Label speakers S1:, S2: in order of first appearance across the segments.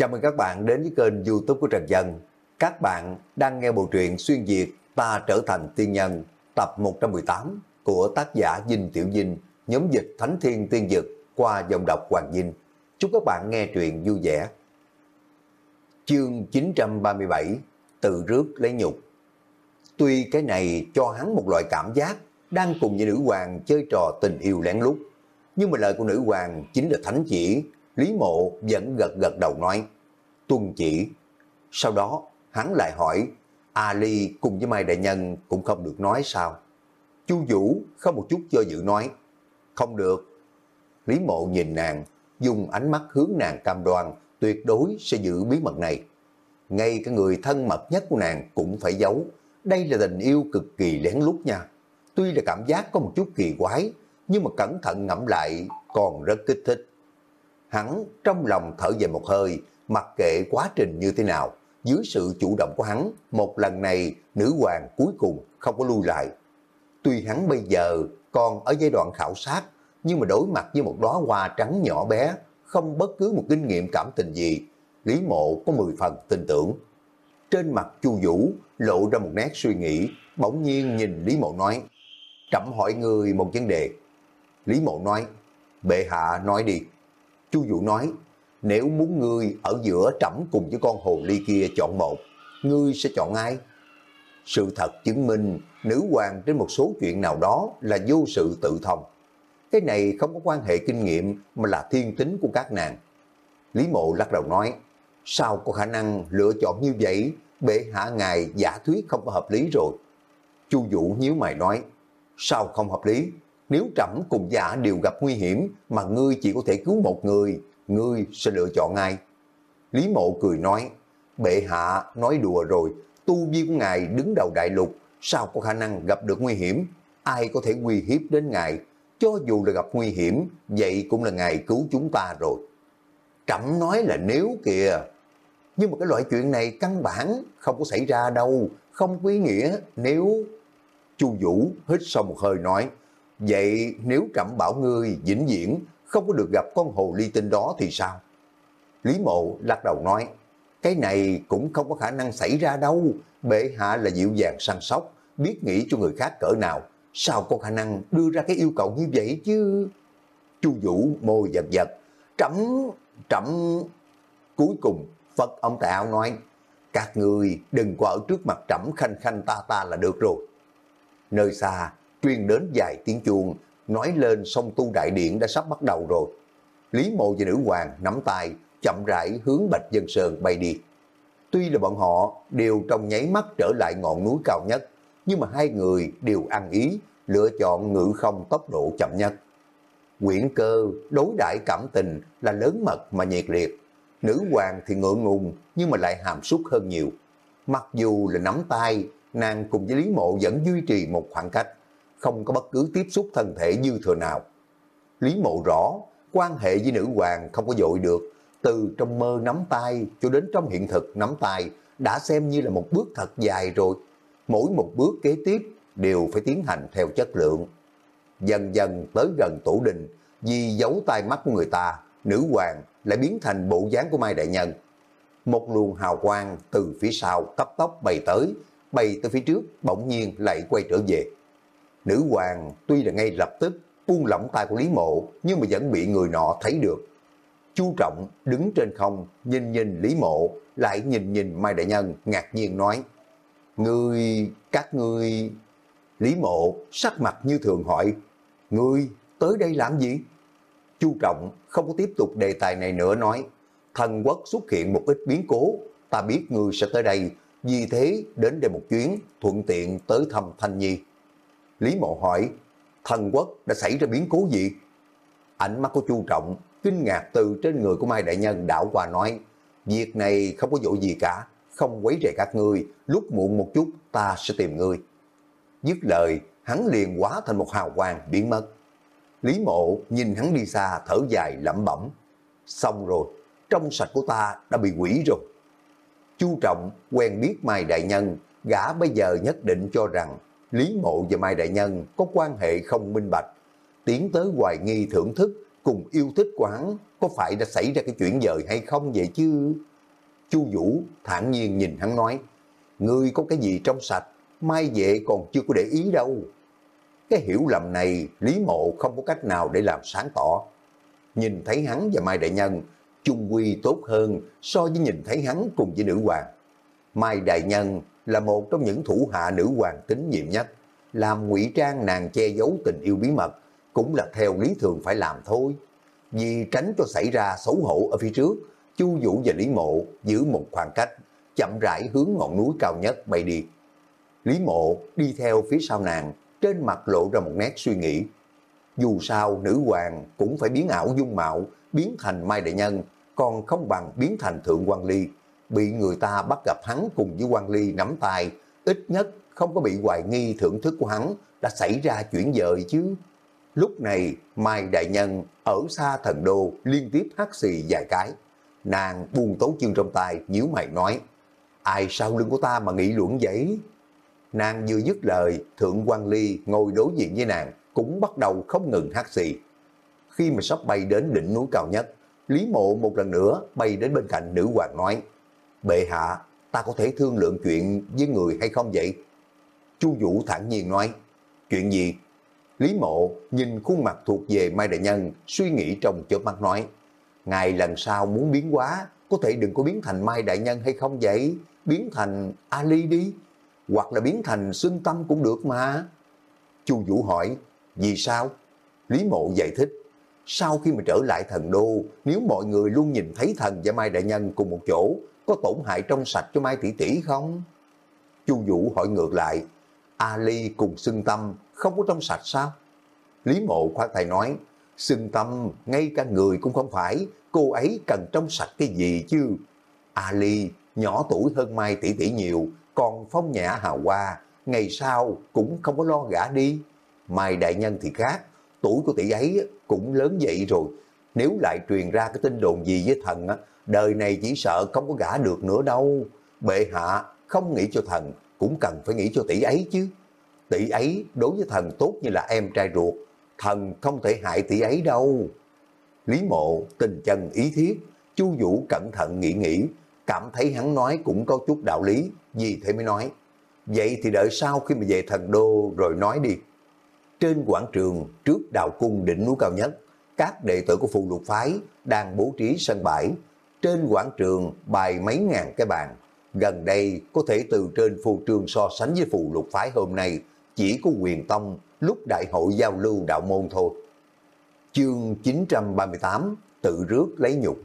S1: Chào mừng các bạn đến với kênh youtube của Trần Dân. Các bạn đang nghe bộ truyện Xuyên Việt Ta Trở Thành Tiên Nhân tập 118 của tác giả Dinh Tiểu Dinh, nhóm dịch Thánh Thiên Tiên Dực qua dòng đọc Hoàng Dinh. Chúc các bạn nghe truyện vui vẻ. Chương 937 từ rước lấy nhục Tuy cái này cho hắn một loại cảm giác đang cùng với nữ hoàng chơi trò tình yêu lén lút, nhưng mà lời của nữ hoàng chính là thánh chỉ, Lý Mộ vẫn gật gật đầu nói, tuân chỉ. Sau đó, hắn lại hỏi, Ali cùng với Mai Đại Nhân cũng không được nói sao? Chu Vũ không một chút do dự nói, không được. Lý Mộ nhìn nàng, dùng ánh mắt hướng nàng cam đoan, tuyệt đối sẽ giữ bí mật này. Ngay cả người thân mật nhất của nàng cũng phải giấu. Đây là tình yêu cực kỳ lén lút nha. Tuy là cảm giác có một chút kỳ quái, nhưng mà cẩn thận ngẫm lại còn rất kích thích. Hắn trong lòng thở dài một hơi, mặc kệ quá trình như thế nào, dưới sự chủ động của hắn, một lần này nữ hoàng cuối cùng không có lui lại. Tuy hắn bây giờ còn ở giai đoạn khảo sát, nhưng mà đối mặt với một đóa hoa trắng nhỏ bé, không bất cứ một kinh nghiệm cảm tình gì, Lý Mộ có 10 phần tin tưởng. Trên mặt Chu Vũ lộ ra một nét suy nghĩ, bỗng nhiên nhìn Lý Mộ nói, Trẫm hỏi người một vấn đề. Lý Mộ nói, bệ hạ nói đi. Chu Vũ nói, nếu muốn ngươi ở giữa trẫm cùng với con hồ ly kia chọn một, ngươi sẽ chọn ai? Sự thật chứng minh, nữ hoàng trên một số chuyện nào đó là vô sự tự thông. Cái này không có quan hệ kinh nghiệm mà là thiên tính của các nàng. Lý Mộ lắc đầu nói, sao có khả năng lựa chọn như vậy, bệ hạ ngài giả thuyết không có hợp lý rồi. Chu Vũ nhíu mày nói, sao không hợp lý? Nếu trẫm cùng giả đều gặp nguy hiểm mà ngươi chỉ có thể cứu một người, ngươi sẽ lựa chọn ai? Lý Mộ cười nói, bệ hạ nói đùa rồi, tu vi của ngài đứng đầu đại lục, sao có khả năng gặp được nguy hiểm? Ai có thể uy hiếp đến ngài? Cho dù là gặp nguy hiểm, vậy cũng là ngài cứu chúng ta rồi. Trẫm nói là nếu kìa, nhưng mà cái loại chuyện này căn bản không có xảy ra đâu, không quý nghĩa nếu... Chu Vũ hít sâu một hơi nói, vậy nếu trẫm bảo ngươi vĩnh viễn không có được gặp con hồ ly tinh đó thì sao? Lý Mộ lắc đầu nói, cái này cũng không có khả năng xảy ra đâu, bệ hạ là dịu dàng săn sóc, biết nghĩ cho người khác cỡ nào, sao có khả năng đưa ra cái yêu cầu như vậy chứ? Chu Vũ môi giật giật, trẫm, trẫm... Cuối cùng, Phật ông tạo nói, các người đừng có ở trước mặt trẫm khanh khanh ta ta là được rồi. Nơi xa, truyền đến vài tiếng chuông, nói lên sông tu đại điện đã sắp bắt đầu rồi. Lý mộ và nữ hoàng nắm tay, chậm rãi hướng Bạch Dân Sơn bay đi. Tuy là bọn họ đều trong nháy mắt trở lại ngọn núi cao nhất, nhưng mà hai người đều ăn ý, lựa chọn ngự không tốc độ chậm nhất. Quyển cơ đối đại cảm tình là lớn mật mà nhiệt liệt. Nữ hoàng thì ngượng ngùng nhưng mà lại hàm súc hơn nhiều. Mặc dù là nắm tay, nàng cùng với Lý Mộ vẫn duy trì một khoảng cách, không có bất cứ tiếp xúc thân thể dư thừa nào. Lý Mộ rõ, quan hệ với nữ hoàng không có dội được, từ trong mơ nắm tay cho đến trong hiện thực nắm tay đã xem như là một bước thật dài rồi. Mỗi một bước kế tiếp đều phải tiến hành theo chất lượng. Dần dần tới gần tổ đình, vì giấu tai mắt của người ta, nữ hoàng lại biến thành bộ dáng của Mai Đại Nhân. Một luồng hào quang từ phía sau cấp tốc bay tới, bay tới phía trước, bỗng nhiên lại quay trở về. Nữ hoàng tuy là ngay lập tức buông lỏng tay của Lý Mộ, nhưng mà vẫn bị người nọ thấy được. Chu Trọng đứng trên không, nhìn nhìn Lý Mộ, lại nhìn nhìn Mai Đại Nhân, ngạc nhiên nói, Ngươi, các ngươi... Lý Mộ sắc mặt như thường hỏi, Ngươi tới đây làm gì? Chu Trọng không có tiếp tục đề tài này nữa nói, thần quốc xuất hiện một ít biến cố, ta biết ngươi sẽ tới đây, vì thế đến đây một chuyến, thuận tiện tới thăm Thanh Nhi. Lý Mộ hỏi, thần quốc đã xảy ra biến cố gì? Ánh mắt của Chu Trọng kinh ngạc từ trên người của Mai Đại Nhân đảo qua nói, việc này không có dội gì cả, không quấy rầy các ngươi, lúc muộn một chút ta sẽ tìm ngươi. Dứt lời, hắn liền hóa thành một hào quang biến mất. Lý mộ nhìn hắn đi xa thở dài lẩm bẩm. Xong rồi, trong sạch của ta đã bị quỷ rồi. Chu Trọng quen biết Mai Đại Nhân, gã bây giờ nhất định cho rằng Lý Mộ và Mai Đại Nhân có quan hệ không minh bạch. Tiến tới hoài nghi thưởng thức cùng yêu thích của hắn có phải đã xảy ra cái chuyện dời hay không vậy chứ? Chu Vũ thản nhiên nhìn hắn nói, ngươi có cái gì trong sạch, mai vệ còn chưa có để ý đâu. Cái hiểu lầm này Lý Mộ không có cách nào để làm sáng tỏ. Nhìn thấy hắn và Mai Đại Nhân, chung quy tốt hơn so với nhìn thấy hắn cùng với nữ hoàng. Mai Đại Nhân là một trong những thủ hạ nữ hoàng tín nhiệm nhất, làm ngụy trang nàng che giấu tình yêu bí mật, cũng là theo lý thường phải làm thôi. Vì tránh cho xảy ra xấu hổ ở phía trước, Chu Vũ và Lý Mộ giữ một khoảng cách, chậm rãi hướng ngọn núi cao nhất bay đi. Lý Mộ đi theo phía sau nàng, trên mặt lộ ra một nét suy nghĩ. Dù sao nữ hoàng cũng phải biến ảo dung mạo, biến thành Mai Đại Nhân, còn không bằng biến thành Thượng quan Ly. Bị người ta bắt gặp hắn cùng với quan Ly nắm tay, ít nhất không có bị hoài nghi thưởng thức của hắn đã xảy ra chuyển dời chứ. Lúc này Mai Đại Nhân ở xa thần đô liên tiếp hát xì vài cái. Nàng buông tấu chương trong tay, nhíu mày nói, ai sau lưng của ta mà nghĩ luận vậy? Nàng vừa dứt lời, Thượng quan Ly ngồi đối diện với nàng, cũng bắt đầu không ngừng hát xì. Khi mà sắp bay đến đỉnh núi cao nhất, Lý Mộ một lần nữa bay đến bên cạnh nữ hoàng nói, Bệ hạ, ta có thể thương lượng chuyện với người hay không vậy? Chu Vũ thản nhiên nói, chuyện gì? Lý Mộ nhìn khuôn mặt thuộc về Mai Đại Nhân, suy nghĩ trong chớp mắt nói, Ngài lần sau muốn biến hóa, có thể đừng có biến thành Mai Đại Nhân hay không vậy? Biến thành Ali đi, hoặc là biến thành xuân tâm cũng được mà. Chu Vũ hỏi, vì sao? Lý Mộ giải thích, sau khi mà trở lại thần đô, nếu mọi người luôn nhìn thấy thần và Mai Đại Nhân cùng một chỗ, có tổn hại trong sạch cho Mai Tỷ Tỷ không? Chu Vũ hỏi ngược lại, Ali cùng xưng tâm không có trong sạch sao? Lý Mộ khoát tay nói, xưng tâm ngay cả người cũng không phải, cô ấy cần trong sạch cái gì chứ? Ali nhỏ tuổi hơn Mai tỷ tỷ nhiều, còn phong nhã hào hoa, ngày sau cũng không có lo gã đi. Mai đại nhân thì khác, tuổi của tỷ ấy cũng lớn vậy rồi. Nếu lại truyền ra cái tin đồn gì với thần, á? Đời này chỉ sợ không có gả được nữa đâu. Bệ hạ không nghĩ cho thần, cũng cần phải nghĩ cho tỷ ấy chứ. Tỷ ấy đối với thần tốt như là em trai ruột, thần không thể hại tỷ ấy đâu. Lý mộ tình chân ý thiết, chu Vũ cẩn thận nghĩ nghĩ, cảm thấy hắn nói cũng có chút đạo lý, vì thế mới nói. Vậy thì đợi sau khi mà về thần đô rồi nói đi. Trên quảng trường trước đào cung đỉnh núi cao nhất, các đệ tử của phù lục phái đang bố trí sân bãi. Trên quảng trường bài mấy ngàn cái bàn. Gần đây có thể từ trên phù trường so sánh với phù lục phái hôm nay chỉ có quyền tông lúc đại hội giao lưu đạo môn thôi. Chương 938 Tự rước lấy nhục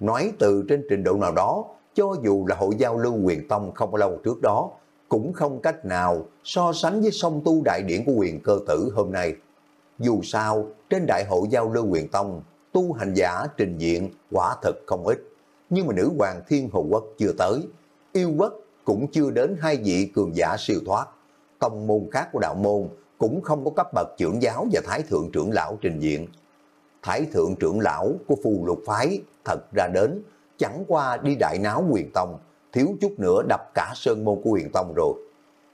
S1: Nói từ trên trình độ nào đó, cho dù là hội giao lưu quyền tông không lâu trước đó, cũng không cách nào so sánh với song tu đại điển của quyền cơ tử hôm nay. Dù sao, trên đại hội giao lưu quyền tông, tu hành giả trình diện quả thật không ít. Nhưng mà nữ hoàng thiên hồ quốc chưa tới, yêu quốc cũng chưa đến hai vị cường giả siêu thoát. Tông môn khác của đạo môn cũng không có cấp bậc trưởng giáo và thái thượng trưởng lão trình diện. Thái thượng trưởng lão của phù lục phái thật ra đến, chẳng qua đi đại náo quyền tông, thiếu chút nữa đập cả sơn môn của quyền tông rồi.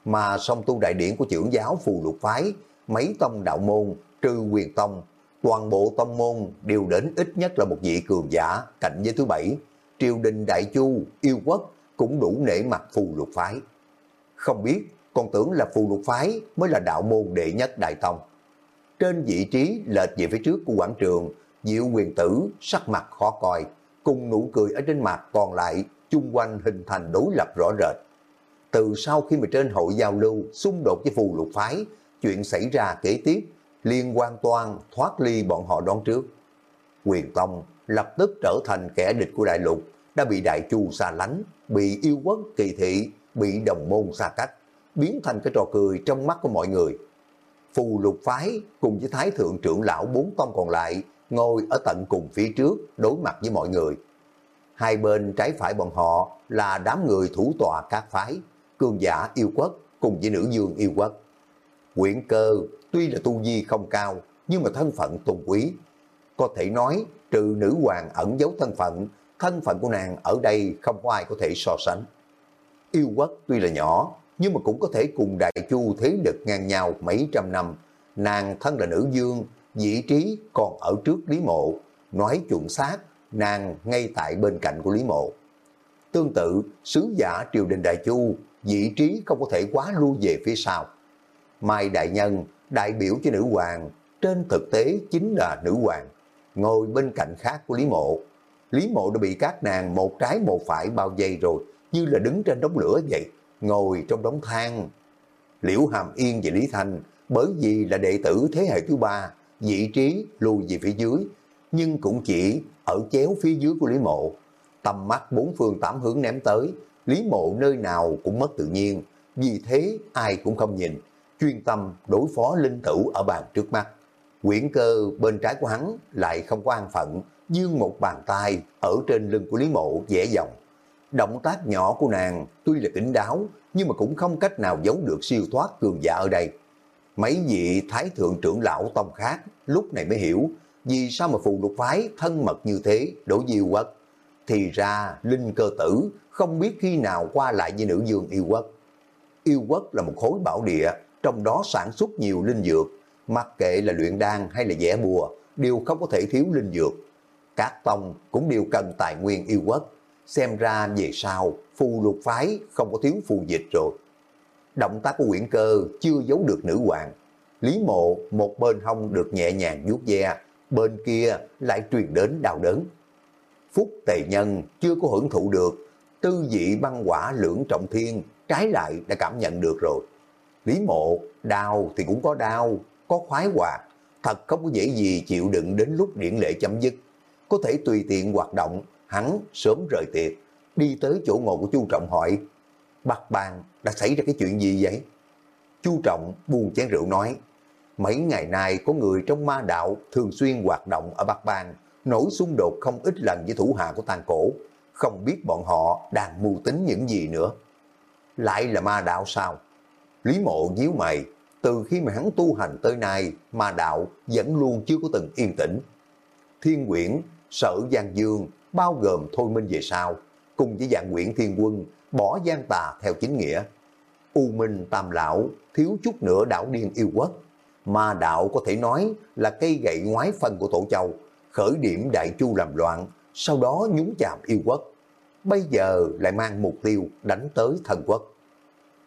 S1: Mà song tu đại điển của trưởng giáo phù lục phái, mấy tông đạo môn, trừ quyền tông, toàn bộ tông môn đều đến ít nhất là một vị cường giả cạnh với thứ bảy. Triều đình Đại Chu, yêu quốc cũng đủ nể mặt phù lục phái. Không biết, còn tưởng là phù lục phái mới là đạo môn đệ nhất đại tông. Trên vị trí lệch về phía trước của quảng trường, Diệu quyền tử sắc mặt khó coi, cùng nụ cười ở trên mặt còn lại chung quanh hình thành đối lập rõ rệt. Từ sau khi mà trên hội giao lưu xung đột với phù lục phái, chuyện xảy ra kế tiếp liên quan toàn thoát ly bọn họ đón trước. Quyền Tông lập tức trở thành kẻ địch của đại lục, đã bị đại chu xa lánh, bị yêu quốc kỳ thị, bị đồng môn xa cách, biến thành cái trò cười trong mắt của mọi người. Phù lục phái cùng với thái thượng trưởng lão bốn tông còn lại ngồi ở tận cùng phía trước đối mặt với mọi người. Hai bên trái phải bọn họ là đám người thủ tòa các phái, cường giả yêu quốc cùng với nữ dương yêu quốc. Quyển cơ tuy là tu vi không cao nhưng mà thân phận tôn quý. Có thể nói trừ nữ hoàng ẩn giấu thân phận, thân phận của nàng ở đây không có ai có thể so sánh. Yêu quốc tuy là nhỏ nhưng mà cũng có thể cùng đại chu thế lực ngang nhau mấy trăm năm. Nàng thân là nữ dương vị trí còn ở trước Lý Mộ, nói chuẩn xác, nàng ngay tại bên cạnh của Lý Mộ. Tương tự, sứ giả triều đình Đại Chu, vị trí không có thể quá lui về phía sau. Mai Đại Nhân, đại biểu cho nữ hoàng, trên thực tế chính là nữ hoàng, ngồi bên cạnh khác của Lý Mộ. Lý Mộ đã bị các nàng một trái một phải bao dây rồi, như là đứng trên đống lửa vậy, ngồi trong đống than. Liễu Hàm Yên và Lý Thanh, bởi vì là đệ tử thế hệ thứ ba, vị trí lùi về phía dưới, nhưng cũng chỉ ở chéo phía dưới của Lý Mộ. Tầm mắt bốn phương tám hướng ném tới, Lý Mộ nơi nào cũng mất tự nhiên, vì thế ai cũng không nhìn, chuyên tâm đối phó linh tử ở bàn trước mắt. Quyển cơ bên trái của hắn lại không có an phận, dương một bàn tay ở trên lưng của Lý Mộ dễ dòng. Động tác nhỏ của nàng tuy là kính đáo, nhưng mà cũng không cách nào giấu được siêu thoát cường giả ở đây. Mấy vị thái thượng trưởng lão tông khác lúc này mới hiểu vì sao mà phù lục phái thân mật như thế đối với yêu. Thì ra linh cơ tử không biết khi nào qua lại với nữ dương yêu quất Yêu quất là một khối bảo địa, trong đó sản xuất nhiều linh dược, mặc kệ là luyện đan hay là vẽ bùa, đều không có thể thiếu linh dược. Các tông cũng đều cần tài nguyên yêu quốc, xem ra về sau phù lục phái không có thiếu phù dịch rồi. Động tác của quyển cơ chưa giấu được nữ hoàng. Lý mộ một bên hông được nhẹ nhàng vuốt ve, bên kia lại truyền đến đau đớn. Phúc tề nhân chưa có hưởng thụ được, tư vị băng quả lưỡng trọng thiên, trái lại đã cảm nhận được rồi. Lý mộ, đau thì cũng có đau, có khoái hoạt, thật không có dễ gì chịu đựng đến lúc điển lệ chấm dứt. Có thể tùy tiện hoạt động, hắn sớm rời tiệc, đi tới chỗ ngồi của Chu Trọng hỏi, Bạc Bang đã xảy ra cái chuyện gì vậy? Chu Trọng buông chén rượu nói, mấy ngày nay có người trong ma đạo thường xuyên hoạt động ở Bắc Bang, nổi xung đột không ít lần với thủ hạ của tàn cổ, không biết bọn họ đang mưu tính những gì nữa. Lại là ma đạo sao? Lý mộ nhíu mày, từ khi mà hắn tu hành tới nay, mà đạo vẫn luôn chưa có từng yên tĩnh. Thiên quyển, sở Giang Dương, bao gồm Thôi Minh về sau, cùng với dạng quyển thiên quân, bỏ gian tà theo chính nghĩa. U Minh Tam Lão thiếu chút nữa đảo điên yêu quốc. mà đạo có thể nói là cây gậy ngoái phân của Tổ Châu, khởi điểm đại chu làm loạn, sau đó nhúng chạm yêu quốc. Bây giờ lại mang mục tiêu đánh tới thần quốc.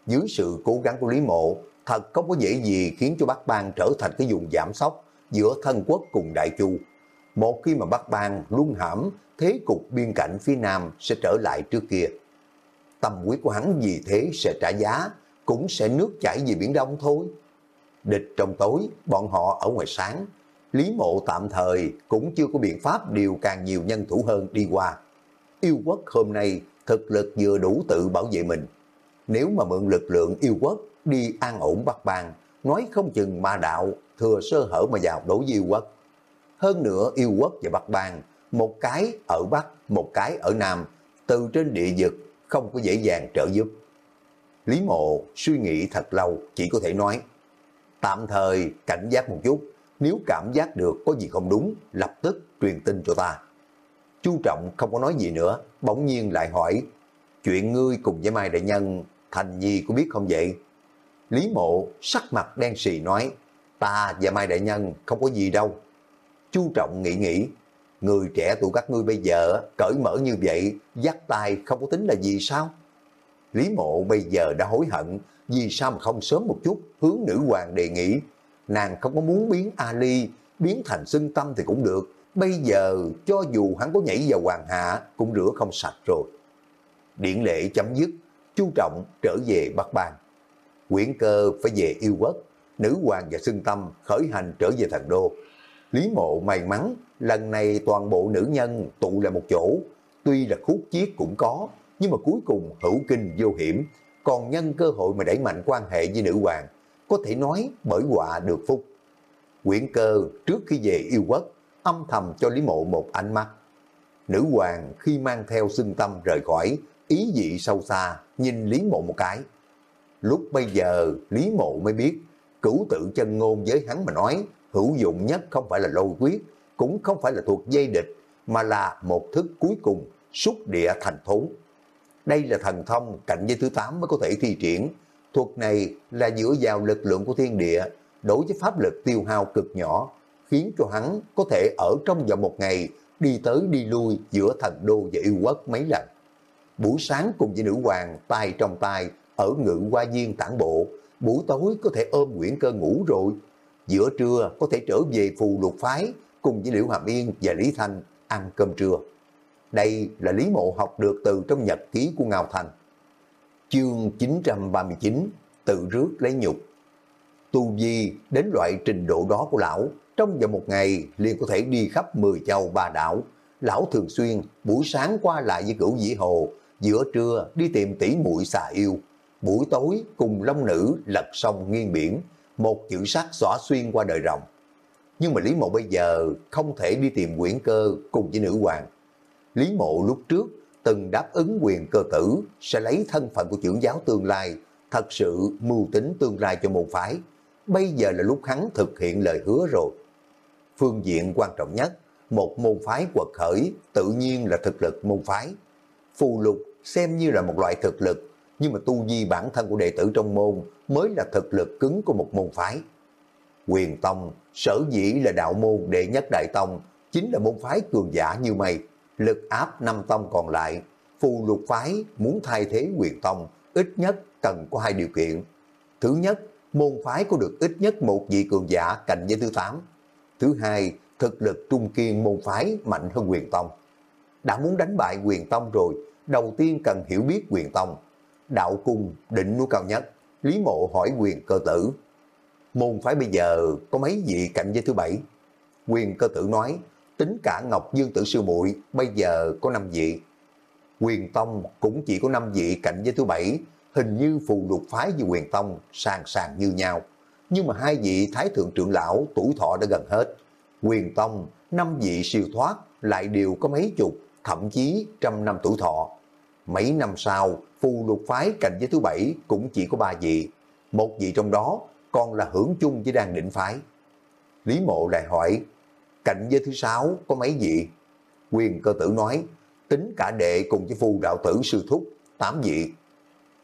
S1: Dưới sự cố gắng của Lý Mộ, thật không có dễ gì khiến cho Bắc Bang trở thành cái vùng giảm sóc giữa thân quốc cùng đại chu. Một khi mà Bắc Bang luôn hãm, thế cục biên cảnh phía Nam sẽ trở lại trước kia tâm quyết của hắn vì thế sẽ trả giá, cũng sẽ nước chảy về Biển Đông thôi. Địch trong tối, bọn họ ở ngoài sáng. Lý mộ tạm thời cũng chưa có biện pháp điều càng nhiều nhân thủ hơn đi qua. Yêu quốc hôm nay thực lực vừa đủ tự bảo vệ mình. Nếu mà mượn lực lượng yêu quốc đi an ổn Bắc Bang, nói không chừng ma đạo thừa sơ hở mà vào đối với yêu quốc. Hơn nữa yêu quốc và Bắc Bang, một cái ở Bắc, một cái ở Nam, từ trên địa vực không có dễ dàng trợ giúp. Lý mộ suy nghĩ thật lâu, chỉ có thể nói, tạm thời cảnh giác một chút, nếu cảm giác được có gì không đúng, lập tức truyền tin cho ta. Chu Trọng không có nói gì nữa, bỗng nhiên lại hỏi, chuyện ngươi cùng với Mai Đại Nhân, Thành Nhi có biết không vậy? Lý mộ sắc mặt đen xì nói, ta và Mai Đại Nhân không có gì đâu. Chu Trọng nghĩ nghĩ, người trẻ tụi các ngươi bây giờ cởi mở như vậy, dắt tay không có tính là gì sao? Lý mộ bây giờ đã hối hận, vì sao mà không sớm một chút hướng nữ hoàng đề nghị. Nàng không có muốn biến Ali, biến thành xưng tâm thì cũng được. Bây giờ cho dù hắn có nhảy vào hoàng hạ cũng rửa không sạch rồi. điện lệ chấm dứt, chu trọng trở về Bắc Bang. Quyển cơ phải về yêu quốc, nữ hoàng và xưng tâm khởi hành trở về thần đô. Lý mộ may mắn, lần này toàn bộ nữ nhân tụ lại một chỗ, tuy là khúc chiết cũng có, nhưng mà cuối cùng hữu kinh vô hiểm, còn nhân cơ hội mà đẩy mạnh quan hệ với nữ hoàng, có thể nói bởi họa được phúc. Quyển cơ trước khi về yêu quốc, âm thầm cho Lý Mộ một ánh mắt. Nữ hoàng khi mang theo xưng tâm rời khỏi, ý dị sâu xa, nhìn Lý Mộ một cái. Lúc bây giờ Lý Mộ mới biết, cửu tự chân ngôn với hắn mà nói, hữu dụng nhất không phải là lôi quyết, cũng không phải là thuộc dây địch, mà là một thức cuối cùng, xúc địa thành thốn. Đây là thần thông cạnh dây thứ 8 mới có thể thi triển. Thuật này là dựa vào lực lượng của thiên địa, đối với pháp lực tiêu hao cực nhỏ, khiến cho hắn có thể ở trong vòng một ngày đi tới đi lui giữa thần đô và yêu quốc mấy lần buổi sáng cùng với nữ hoàng tay trong tay ở ngự qua viên tản bộ, buổi tối có thể ôm Nguyễn Cơ ngủ rồi. Giữa trưa có thể trở về phù lục phái cùng với Liễu Hàm Yên và Lý Thanh ăn cơm trưa. Đây là Lý Mộ học được từ trong nhật ký của Ngao Thành. Chương 939 Tự rước lấy nhục Tu Vi đến loại trình độ đó của lão, trong vòng một ngày liền có thể đi khắp 10 châu ba đảo. Lão thường xuyên buổi sáng qua lại với cửu dĩ hồ, giữa trưa đi tìm tỷ muội xà yêu, buổi tối cùng long nữ lật sông nghiêng biển, một chữ sắc xóa xuyên qua đời rồng. Nhưng mà Lý Mộ bây giờ không thể đi tìm quyển cơ cùng với nữ hoàng. Lý Mộ lúc trước từng đáp ứng quyền cơ tử sẽ lấy thân phận của trưởng giáo tương lai, thật sự mưu tính tương lai cho môn phái. Bây giờ là lúc hắn thực hiện lời hứa rồi. Phương diện quan trọng nhất, một môn phái quật khởi tự nhiên là thực lực môn phái. Phù lục xem như là một loại thực lực, nhưng mà tu vi bản thân của đệ tử trong môn mới là thực lực cứng của một môn phái. Quyền Tông sở dĩ là đạo môn đệ nhất đại tông, chính là môn phái cường giả như mày. lực áp năm tông còn lại. Phù lục phái muốn thay thế quyền tông, ít nhất cần có hai điều kiện. Thứ nhất, môn phái có được ít nhất một vị cường giả cạnh với thứ tám. Thứ hai, thực lực trung kiên môn phái mạnh hơn quyền tông. Đã muốn đánh bại quyền tông rồi, đầu tiên cần hiểu biết quyền tông. Đạo cung định núi cao nhất, Lý Mộ hỏi quyền cơ tử. Môn phái bây giờ có mấy vị cạnh giới thứ bảy? Quyền cơ tử nói, tính cả Ngọc Dương Tử Sư muội bây giờ có 5 vị. Quyền Tông cũng chỉ có 5 vị cạnh giới thứ bảy, hình như phù lục phái với quyền Tông sàng sàng như nhau. Nhưng mà hai vị Thái Thượng Trưởng Lão tuổi thọ đã gần hết. Quyền Tông, năm vị siêu thoát lại đều có mấy chục, thậm chí trăm năm tuổi thọ. Mấy năm sau, phù lục phái cạnh giới thứ bảy cũng chỉ có ba vị. Một vị trong đó còn là hưởng chung với đang định phái. Lý mộ lại hỏi, cạnh giới thứ sáu có mấy vị? Quyền cơ tử nói, tính cả đệ cùng với phù đạo tử sư thúc, tám vị.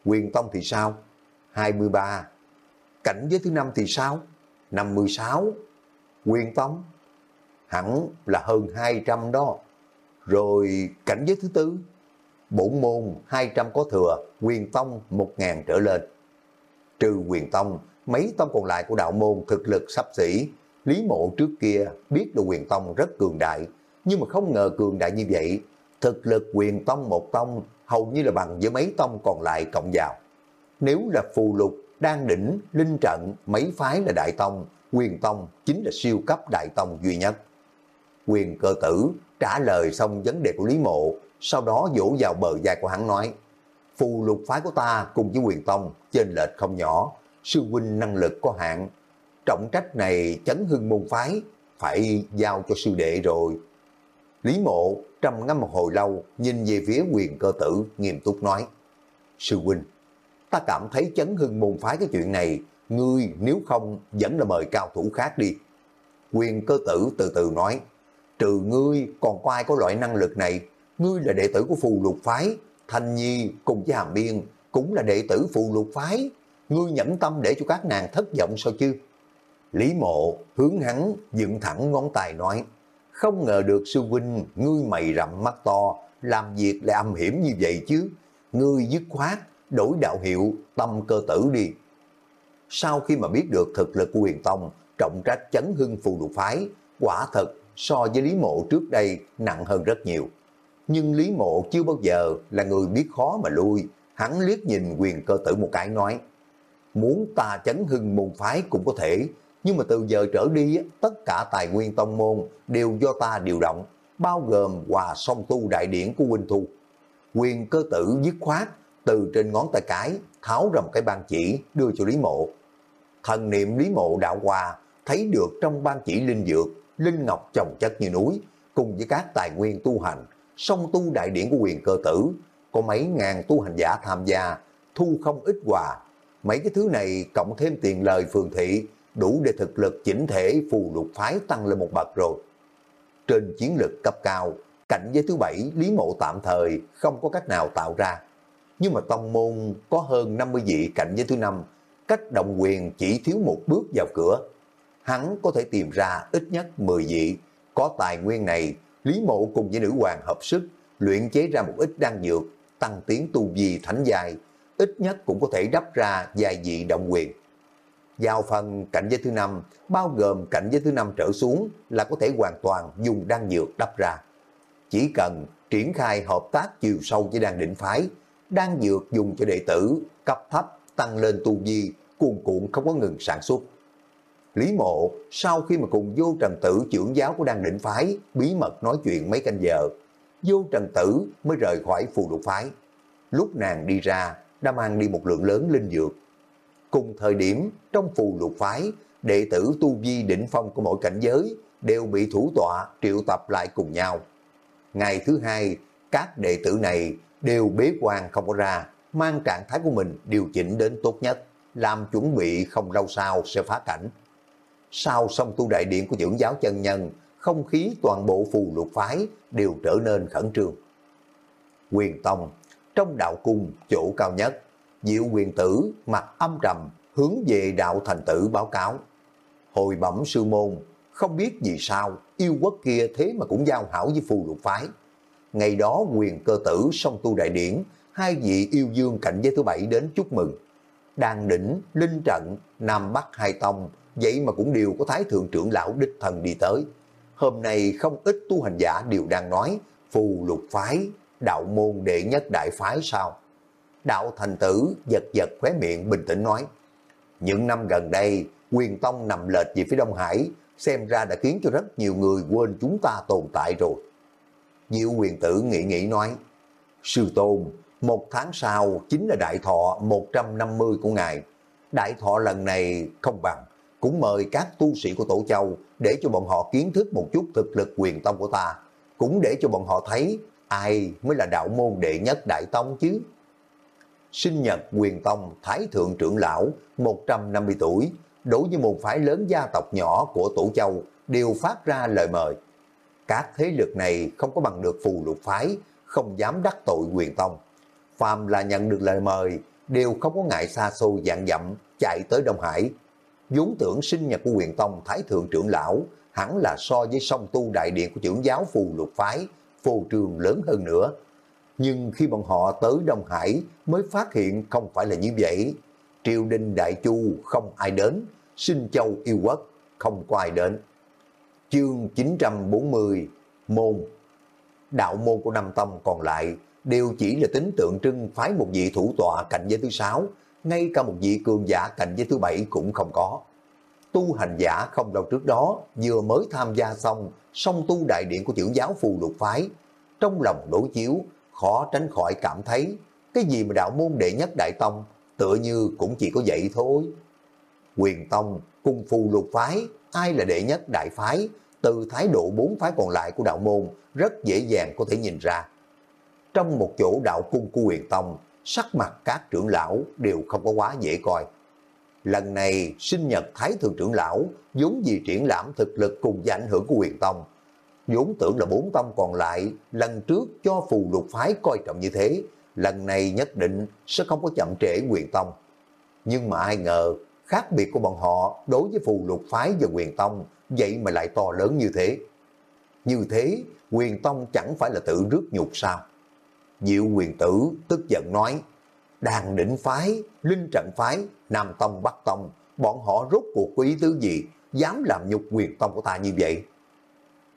S1: Quyền tông thì sao? 23. Cảnh giới thứ năm thì sao? 56. Quyền tông? Hẳn là hơn 200 đó. Rồi cảnh giới thứ tư? Bổn môn 200 có thừa, quyền tông 1.000 trở lên. Trừ quyền tông, mấy tông còn lại của đạo môn thực lực sắp xỉ. Lý mộ trước kia biết được quyền tông rất cường đại, nhưng mà không ngờ cường đại như vậy. Thực lực quyền tông một tông hầu như là bằng với mấy tông còn lại cộng vào. Nếu là phù lục, đan đỉnh, linh trận, mấy phái là đại tông, quyền tông chính là siêu cấp đại tông duy nhất. Quyền cơ tử trả lời xong vấn đề của Lý Mộ, sau đó vỗ vào bờ vai của hắn nói, phù lục phái của ta cùng với quyền tông, trên lệch không nhỏ, sư huynh năng lực có hạn. Trọng trách này chấn hưng môn phái, phải giao cho sư đệ rồi. Lý mộ trầm ngâm một hồi lâu, nhìn về phía quyền cơ tử, nghiêm túc nói. Sư huynh, ta cảm thấy chấn hưng môn phái cái chuyện này, ngươi nếu không vẫn là mời cao thủ khác đi. Quyền cơ tử từ từ nói, trừ ngươi còn có ai có loại năng lực này, ngươi là đệ tử của phù lục phái, Thanh Nhi cùng với Hàm Biên cũng là đệ tử phù lục phái, ngươi nhẫn tâm để cho các nàng thất vọng sao chứ? Lý mộ hướng hắn dựng thẳng ngón tay nói, không ngờ được sư huynh ngươi mày rậm mắt to, làm việc lại âm hiểm như vậy chứ, ngươi dứt khoát, đổi đạo hiệu tâm cơ tử đi. Sau khi mà biết được thực lực của huyền tông, trọng trách chấn hưng phù lục phái, quả thật so với Lý Mộ trước đây nặng hơn rất nhiều. Nhưng Lý Mộ chưa bao giờ là người biết khó mà lui, hắn liếc nhìn quyền cơ tử một cái nói, muốn ta chấn hưng môn phái cũng có thể, nhưng mà từ giờ trở đi tất cả tài nguyên tông môn đều do ta điều động, bao gồm hòa song tu đại điển của huynh thu. Quyền cơ tử dứt khoát, từ trên ngón tay cái, tháo ra một cái ban chỉ đưa cho Lý Mộ. Thần niệm Lý Mộ đạo hòa, thấy được trong ban chỉ linh dược, linh ngọc trồng chất như núi, cùng với các tài nguyên tu hành, song tu đại điển của quyền cơ tử, có mấy ngàn tu hành giả tham gia, thu không ít quà. Mấy cái thứ này cộng thêm tiền lời phường thị, đủ để thực lực chỉnh thể phù lục phái tăng lên một bậc rồi. Trên chiến lực cấp cao, cạnh giới thứ bảy Lý Mộ tạm thời không có cách nào tạo ra. Nhưng mà tông môn có hơn 50 vị cạnh giới thứ năm, cách động quyền chỉ thiếu một bước vào cửa. Hắn có thể tìm ra ít nhất 10 vị, có tài nguyên này, Lý Mộ cùng với nữ hoàng hợp sức, luyện chế ra một ít đan dược, tăng tiến tu vi thánh dài, ít nhất cũng có thể đắp ra vài vị động quyền. Giao phần cảnh giới thứ năm, bao gồm cảnh giới thứ năm trở xuống là có thể hoàn toàn dùng đan dược đắp ra. Chỉ cần triển khai hợp tác chiều sâu với đan đỉnh phái, đan dược dùng cho đệ tử, cấp thấp, tăng lên tu vi, cuồn cuộn không có ngừng sản xuất. Lý Mộ sau khi mà cùng vô trần tử trưởng giáo của đan định phái bí mật nói chuyện mấy canh giờ, vô trần tử mới rời khỏi phù lục phái. Lúc nàng đi ra, đã mang đi một lượng lớn linh dược. Cùng thời điểm, trong phù lục phái, đệ tử tu vi đỉnh phong của mỗi cảnh giới đều bị thủ tọa triệu tập lại cùng nhau. Ngày thứ hai, các đệ tử này đều bế quan không có ra, mang trạng thái của mình điều chỉnh đến tốt nhất, làm chuẩn bị không lâu sau sẽ phá cảnh. Sau song tu đại điện của dưỡng giáo chân nhân, không khí toàn bộ phù lục phái đều trở nên khẩn trương. Quyền Tông, trong đạo cung chỗ cao nhất, Diệu quyền tử mặt âm trầm hướng về đạo thành tử báo cáo. Hồi bẩm sư môn, không biết vì sao yêu quốc kia thế mà cũng giao hảo với phù lục phái. Ngày đó quyền cơ tử song tu đại điển, hai vị yêu dương cạnh giới thứ bảy đến chúc mừng. Đàn đỉnh, linh trận, Nam Bắc hai tông, vậy mà cũng đều có thái thượng trưởng lão đích thần đi tới. Hôm nay không ít tu hành giả đều đang nói phù lục phái, đạo môn đệ nhất đại phái sao. Đạo thành tử giật giật khóe miệng bình tĩnh nói, những năm gần đây, quyền tông nằm lệch về phía Đông Hải, xem ra đã khiến cho rất nhiều người quên chúng ta tồn tại rồi. Diệu quyền tử nghĩ nghĩ nói, Sư Tôn, một tháng sau chính là đại thọ 150 của ngài. Đại thọ lần này không bằng, cũng mời các tu sĩ của Tổ Châu để cho bọn họ kiến thức một chút thực lực quyền tông của ta, cũng để cho bọn họ thấy ai mới là đạo môn đệ nhất đại tông chứ. Sinh nhật quyền tông Thái Thượng trưởng lão 150 tuổi, đối với một phái lớn gia tộc nhỏ của Tổ Châu đều phát ra lời mời. Các thế lực này không có bằng được phù lục phái, không dám đắc tội quyền tông. Phàm là nhận được lời mời, đều không có ngại xa xôi dạng dặm chạy tới Đông Hải vốn tưởng sinh nhật của quyền tông Thái Thượng trưởng lão hẳn là so với song tu đại điện của trưởng giáo phù lục phái, phù trường lớn hơn nữa. Nhưng khi bọn họ tới Đông Hải mới phát hiện không phải là như vậy. Triều đình Đại Chu không ai đến, Sinh Châu yêu quốc không có ai đến. Chương 940 Môn Đạo môn của Nam Tông còn lại đều chỉ là tính tượng trưng phái một vị thủ tọa cạnh giới thứ sáu, ngay cả một vị cường giả cạnh giới thứ bảy cũng không có. Tu hành giả không lâu trước đó vừa mới tham gia xong song tu đại điện của trưởng giáo phù lục phái. Trong lòng đối chiếu, khó tránh khỏi cảm thấy cái gì mà đạo môn đệ nhất đại tông tựa như cũng chỉ có vậy thôi. Quyền tông cùng phù lục phái, ai là đệ nhất đại phái, từ thái độ bốn phái còn lại của đạo môn rất dễ dàng có thể nhìn ra. Trong một chỗ đạo cung của quyền tông, sắc mặt các trưởng lão đều không có quá dễ coi. Lần này sinh nhật Thái Thượng trưởng lão vốn vì triển lãm thực lực cùng với ảnh hưởng của quyền tông. vốn tưởng là bốn tông còn lại lần trước cho phù lục phái coi trọng như thế, lần này nhất định sẽ không có chậm trễ quyền tông. Nhưng mà ai ngờ, khác biệt của bọn họ đối với phù lục phái và quyền tông, vậy mà lại to lớn như thế. Như thế, quyền tông chẳng phải là tự rước nhục sao? Diệu quyền tử tức giận nói, đàn định phái, linh trận phái, nam tông bắc tông, bọn họ rốt cuộc có ý tứ gì, dám làm nhục quyền tông của ta như vậy?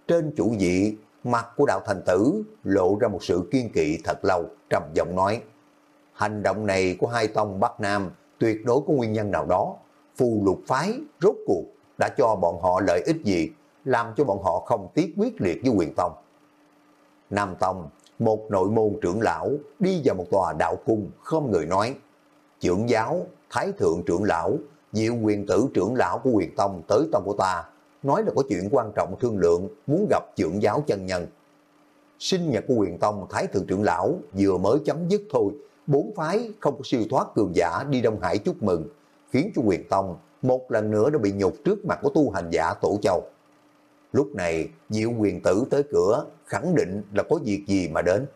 S1: Trên chủ vị, mặt của đạo thành tử lộ ra một sự kiên kỵ thật lâu, trầm giọng nói, hành động này của hai tông Bắc Nam tuyệt đối có nguyên nhân nào đó, phù lục phái rốt cuộc đã cho bọn họ lợi ích gì, làm cho bọn họ không tiếc quyết liệt với quyền tông. Nam Tông, một nội môn trưởng lão đi vào một tòa đạo cung không người nói, trưởng giáo, thái thượng trưởng lão, diệu quyền tử trưởng lão của quyền tông tới tông của ta, nói là có chuyện quan trọng thương lượng, muốn gặp trưởng giáo chân nhân. Sinh nhật của quyền tông thái thượng trưởng lão vừa mới chấm dứt thôi, bốn phái không có siêu thoát cường giả đi Đông Hải chúc mừng, khiến cho quyền tông một lần nữa đã bị nhục trước mặt của tu hành giả Tổ Châu. Lúc này, Diệu quyền tử tới cửa, khẳng định là có việc gì mà đến.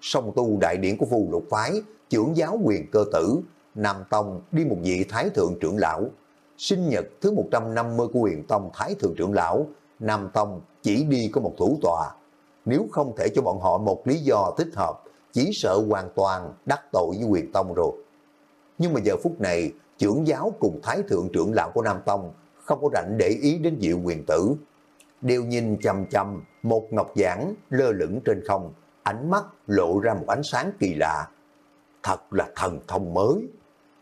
S1: Song tu đại điển của phù lục phái, trưởng giáo quyền cơ tử, Nam Tông đi một vị Thái Thượng trưởng lão. Sinh nhật thứ 150 của quyền Tông Thái Thượng trưởng lão, Nam Tông chỉ đi có một thủ tòa. Nếu không thể cho bọn họ một lý do thích hợp, chỉ sợ hoàn toàn đắc tội với quyền tông rồi. Nhưng mà giờ phút này, trưởng giáo cùng thái thượng trưởng lão của Nam Tông không có rảnh để ý đến diệu quyền tử. Đều nhìn chầm chầm một ngọc giảng lơ lửng trên không, ánh mắt lộ ra một ánh sáng kỳ lạ. Thật là thần thông mới.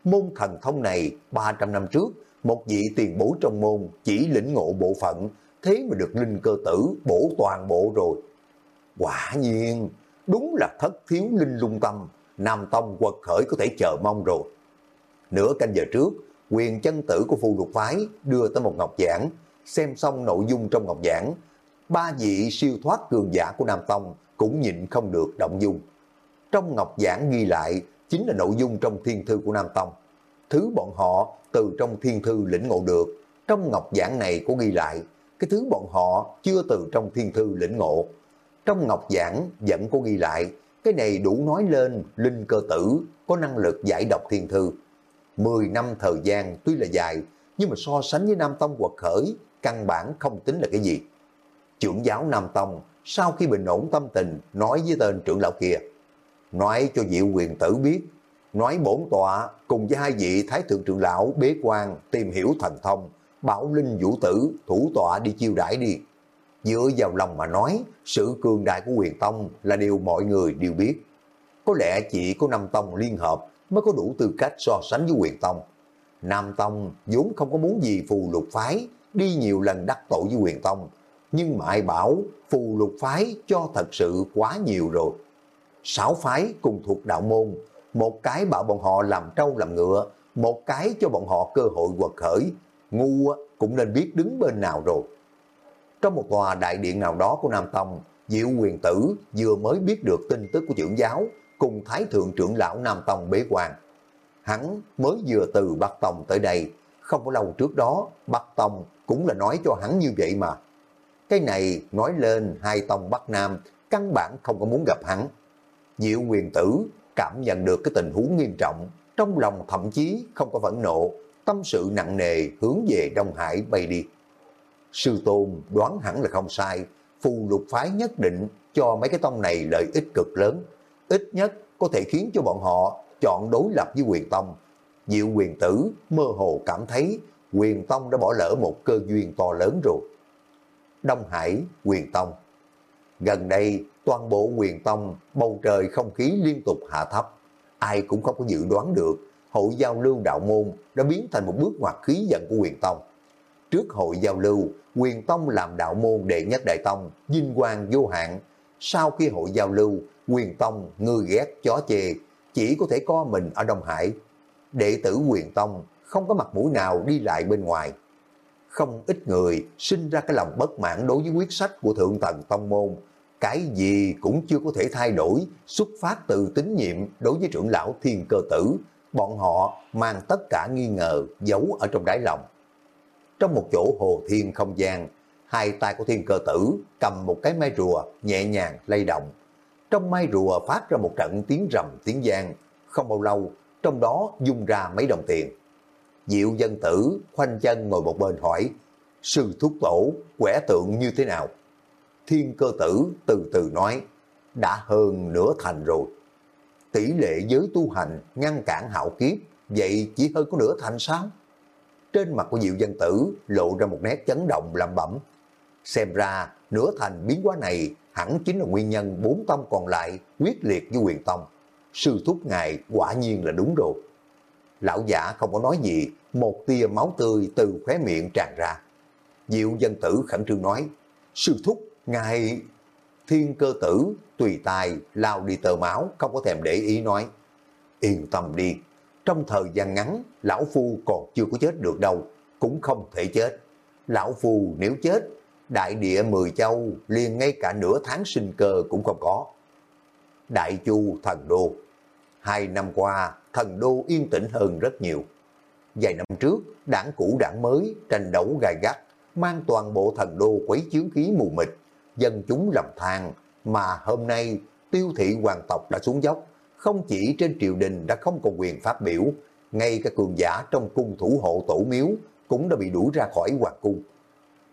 S1: Môn thần thông này 300 năm trước, một vị tiền bối trong môn chỉ lĩnh ngộ bộ phận, thế mà được linh cơ tử bổ toàn bộ rồi. Quả nhiên, đúng là thất thiếu linh lung tâm, Nam Tông quật khởi có thể chờ mong rồi. Nửa canh giờ trước, quyền chân tử của phù lục phái đưa tới một ngọc giảng, xem xong nội dung trong ngọc giảng, ba vị siêu thoát cường giả của Nam Tông cũng nhịn không được động dung. Trong ngọc giảng ghi lại chính là nội dung trong thiên thư của Nam Tông. Thứ bọn họ từ trong thiên thư lĩnh ngộ được, trong ngọc giảng này có ghi lại, cái thứ bọn họ chưa từ trong thiên thư lĩnh ngộ. Trong ngọc giảng vẫn có ghi lại, cái này đủ nói lên linh cơ tử có năng lực giải độc thiên thư. 10 năm thời gian tuy là dài, nhưng mà so sánh với Nam Tông quật khởi, căn bản không tính là cái gì. Trưởng giáo Nam Tông sau khi bình ổn tâm tình nói với tên trưởng lão kia, nói cho Diệu quyền tử biết, nói bổn tọa cùng với hai vị thái thượng trưởng lão bế quan tìm hiểu thần thông, bảo linh vũ tử thủ tọa đi chiêu đãi đi. Dựa vào lòng mà nói, sự cường đại của quyền tông là điều mọi người đều biết. Có lẽ chỉ có Nam tông liên hợp mới có đủ tư cách so sánh với quyền tông. Nam Tông vốn không có muốn gì phù lục phái, đi nhiều lần đắc tội với quyền tông, nhưng mà ai bảo phù lục phái cho thật sự quá nhiều rồi. Sáu phái cùng thuộc đạo môn, một cái bảo bọn họ làm trâu làm ngựa, một cái cho bọn họ cơ hội quật khởi, ngu cũng nên biết đứng bên nào rồi. Trong một tòa đại điện nào đó của Nam Tông, Diệu quyền tử vừa mới biết được tin tức của trưởng giáo cùng Thái Thượng trưởng lão Nam Tông bế quan. Hắn mới vừa từ Bắc Tông tới đây, không có lâu trước đó Bắc Tông cũng là nói cho hắn như vậy mà. Cái này nói lên hai tông Bắc Nam căn bản không có muốn gặp hắn. Diệu quyền tử cảm nhận được cái tình huống nghiêm trọng, trong lòng thậm chí không có phẫn nộ, tâm sự nặng nề hướng về Đông Hải bay đi. Sư Tôn đoán hẳn là không sai, phù lục phái nhất định cho mấy cái tông này lợi ích cực lớn, ít nhất có thể khiến cho bọn họ chọn đối lập với quyền tông. Diệu quyền tử mơ hồ cảm thấy quyền tông đã bỏ lỡ một cơ duyên to lớn rồi. Đông Hải, quyền tông Gần đây, toàn bộ quyền tông, bầu trời không khí liên tục hạ thấp. Ai cũng không có dự đoán được, hội giao lưu đạo môn đã biến thành một bước ngoặt khí giận của quyền tông. Trước hội giao lưu, quyền tông làm đạo môn đệ nhất đại tông, vinh quang vô hạn. Sau khi hội giao lưu, quyền tông, người ghét, chó chê, chỉ có thể co mình ở Đông Hải. Đệ tử quyền tông không có mặt mũi nào đi lại bên ngoài. Không ít người sinh ra cái lòng bất mãn đối với quyết sách của Thượng thần Tông Môn. Cái gì cũng chưa có thể thay đổi, xuất phát từ tín nhiệm đối với trưởng lão thiên cơ tử. Bọn họ mang tất cả nghi ngờ giấu ở trong đáy lòng. Trong một chỗ hồ thiên không gian, hai tay của thiên cơ tử cầm một cái mai rùa nhẹ nhàng lay động. Trong mai rùa phát ra một trận tiếng rầm tiếng gian, không bao lâu trong đó dung ra mấy đồng tiền. Diệu dân tử khoanh chân ngồi một bên hỏi, sư thúc tổ quẻ tượng như thế nào? Thiên cơ tử từ từ nói, đã hơn nửa thành rồi. Tỷ lệ giới tu hành ngăn cản hạo kiếp, vậy chỉ hơn có nửa thành sao? Trên mặt của Diệu dân tử lộ ra một nét chấn động lẩm bẩm. Xem ra nửa thành biến hóa này hẳn chính là nguyên nhân bốn tông còn lại quyết liệt với quyền tông. Sư thúc ngài quả nhiên là đúng rồi. Lão giả không có nói gì, một tia máu tươi từ khóe miệng tràn ra. Diệu dân tử khẩn trương nói, sư thúc, ngài... Thiên cơ tử, tùy tài, lao đi tờ máu, không có thèm để ý nói. Yên tâm đi, trong thời gian ngắn, lão phu còn chưa có chết được đâu, cũng không thể chết. Lão phu nếu chết, đại địa mười châu liền ngay cả nửa tháng sinh cơ cũng không có. Đại chu thần đô Hai năm qua, thần đô yên tĩnh hơn rất nhiều. Vài năm trước, đảng cũ đảng mới tranh đấu gai gắt, mang toàn bộ thần đô quấy chướng khí mù mịt, dân chúng lầm than, mà hôm nay tiêu thị hoàng tộc đã xuống dốc, không chỉ trên triều đình đã không còn quyền phát biểu, ngay cả cường giả trong cung thủ hộ tổ miếu cũng đã bị đuổi ra khỏi hoàng cung.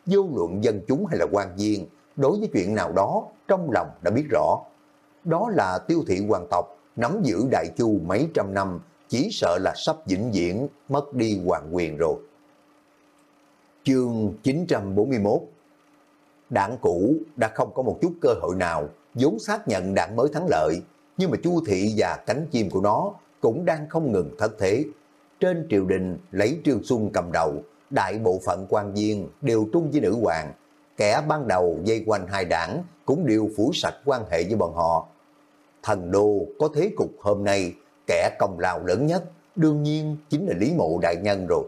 S1: Vô luận dân chúng hay là quan viên, đối với chuyện nào đó trong lòng đã biết rõ. đó là tiêu thị hoàng tộc, nắm giữ đại chu mấy trăm năm, chỉ sợ là sắp vĩnh viễn mất đi hoàng quyền rồi. Chương 941 Đảng cũ đã không có một chút cơ hội nào vốn xác nhận đảng mới thắng lợi, nhưng mà Chu thị và cánh chim của nó cũng đang không ngừng thất thế. Trên triều đình lấy Trương Xuân cầm đầu, đại bộ phận quan viên đều trung với nữ hoàng. Kẻ ban đầu dây quanh hai đảng cũng đều phủ sạch quan hệ với bọn họ. Thần đô có thế cục hôm nay, kẻ công lao lớn nhất, đương nhiên chính là Lý Mộ Đại Nhân rồi.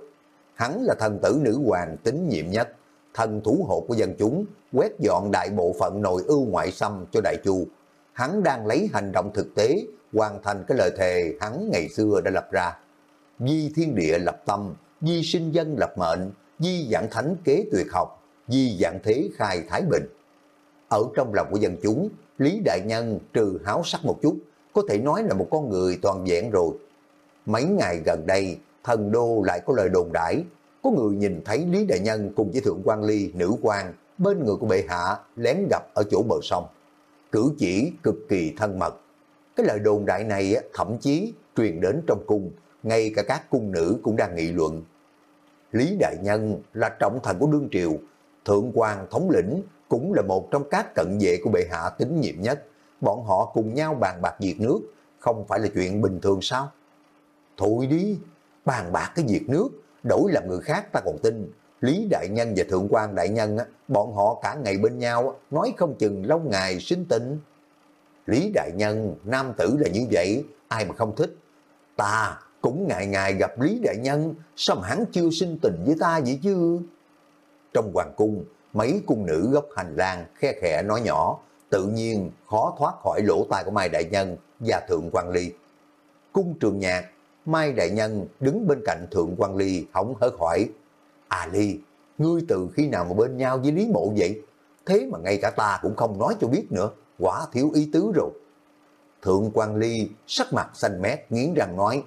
S1: Hắn là thần tử nữ hoàng tín nhiệm nhất, thần thủ hộ của dân chúng, quét dọn đại bộ phận nội ưu ngoại xâm cho Đại Chu. Hắn đang lấy hành động thực tế hoàn thành cái lời thề hắn ngày xưa đã lập ra. Di thiên địa lập tâm, di sinh dân lập mệnh, di dạng thánh kế tuyệt học, di dạng thế khai thái bình. Ở trong lòng của dân chúng, Lý Đại Nhân trừ háo sắc một chút, có thể nói là một con người toàn vẹn rồi. Mấy ngày gần đây, thần đô lại có lời đồn đãi có người nhìn thấy Lý Đại Nhân cùng với Thượng quan Ly, nữ quan, bên người của bệ hạ lén gặp ở chỗ bờ sông. Cử chỉ cực kỳ thân mật. Cái lời đồn đại này thậm chí truyền đến trong cung, ngay cả các cung nữ cũng đang nghị luận. Lý Đại Nhân là trọng thần của đương triều, thượng quan thống lĩnh cũng là một trong các cận vệ của bệ hạ tín nhiệm nhất. Bọn họ cùng nhau bàn bạc diệt nước, không phải là chuyện bình thường sao? Thôi đi, bàn bạc cái diệt nước, đổi làm người khác ta còn tin. Lý Đại Nhân và Thượng quan Đại Nhân, bọn họ cả ngày bên nhau, nói không chừng lâu ngày sinh tình. Lý Đại Nhân, nam tử là như vậy, ai mà không thích. Ta cũng ngày ngày gặp Lý Đại Nhân, sao mà hắn chưa sinh tình với ta vậy chứ? Trong hoàng cung, mấy cung nữ góc hành lang khe khẽ nói nhỏ, tự nhiên khó thoát khỏi lỗ tai của Mai Đại Nhân và Thượng quan Ly. Cung trường nhạc, Mai Đại Nhân đứng bên cạnh Thượng quan Ly hỏng hớt hỏi, À Ly, ngươi từ khi nào mà bên nhau với Lý Mộ vậy? Thế mà ngay cả ta cũng không nói cho biết nữa, quả thiếu ý tứ rồi. Thượng quan Ly sắc mặt xanh mét nghiến răng nói,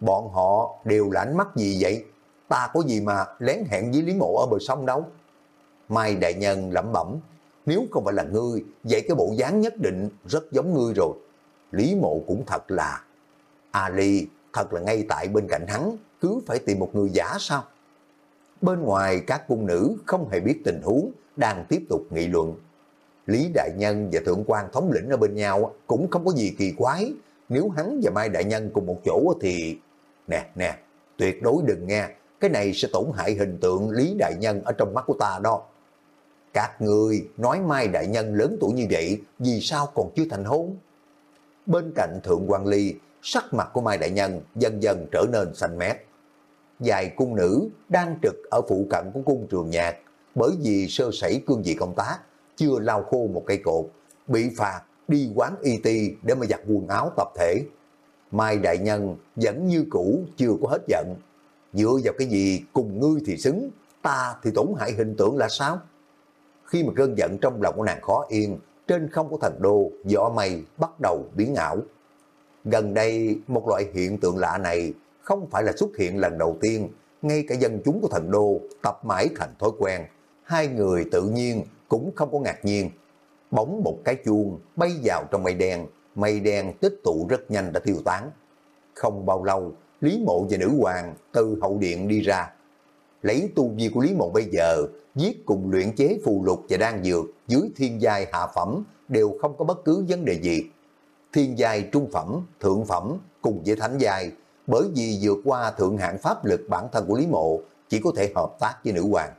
S1: bọn họ đều là ánh mắt gì vậy? Ta có gì mà lén hẹn với Lý Mộ ở bờ sông đâu? Mai Đại Nhân lẩm bẩm, nếu không phải là ngươi, vậy cái bộ dáng nhất định rất giống ngươi rồi. Lý Mộ cũng thật là, ali thật là ngay tại bên cạnh hắn, cứ phải tìm một người giả sao? Bên ngoài các cung nữ không hề biết tình huống, đang tiếp tục nghị luận. Lý Đại Nhân và Thượng quan thống lĩnh ở bên nhau cũng không có gì kỳ quái. Nếu hắn và Mai Đại Nhân cùng một chỗ thì... Nè, nè, tuyệt đối đừng nghe, cái này sẽ tổn hại hình tượng Lý Đại Nhân ở trong mắt của ta đó. Các người nói Mai Đại Nhân lớn tuổi như vậy, vì sao còn chưa thành hôn? Bên cạnh Thượng quan Ly, sắc mặt của Mai Đại Nhân dần dần trở nên xanh mét. Dài cung nữ đang trực ở phụ cận của cung trường nhạc, bởi vì sơ sẩy cương vị công tác, chưa lau khô một cây cột, bị phạt đi quán y ti để mà giặt quần áo tập thể. Mai Đại Nhân vẫn như cũ chưa có hết giận. Dựa vào cái gì cùng ngươi thì xứng, ta thì tổn hại hình tượng là sao? Khi mà cơn giận trong lòng của nàng khó yên, trên không của thần đô, gió mây bắt đầu biến ảo. Gần đây, một loại hiện tượng lạ này không phải là xuất hiện lần đầu tiên, ngay cả dân chúng của thần đô tập mãi thành thói quen. Hai người tự nhiên cũng không có ngạc nhiên. Bóng một cái chuông bay vào trong mây đen, mây đen tích tụ rất nhanh đã tiêu tán. Không bao lâu, Lý Mộ và Nữ Hoàng từ hậu điện đi ra. Lấy tu vi của Lý Mộ bây giờ, giết cùng luyện chế phù lục và đan dược dưới thiên giai hạ phẩm đều không có bất cứ vấn đề gì thiên giai trung phẩm, thượng phẩm cùng với thánh giai, bởi vì vượt qua thượng hạng pháp lực bản thân của Lý Mộ chỉ có thể hợp tác với nữ hoàng.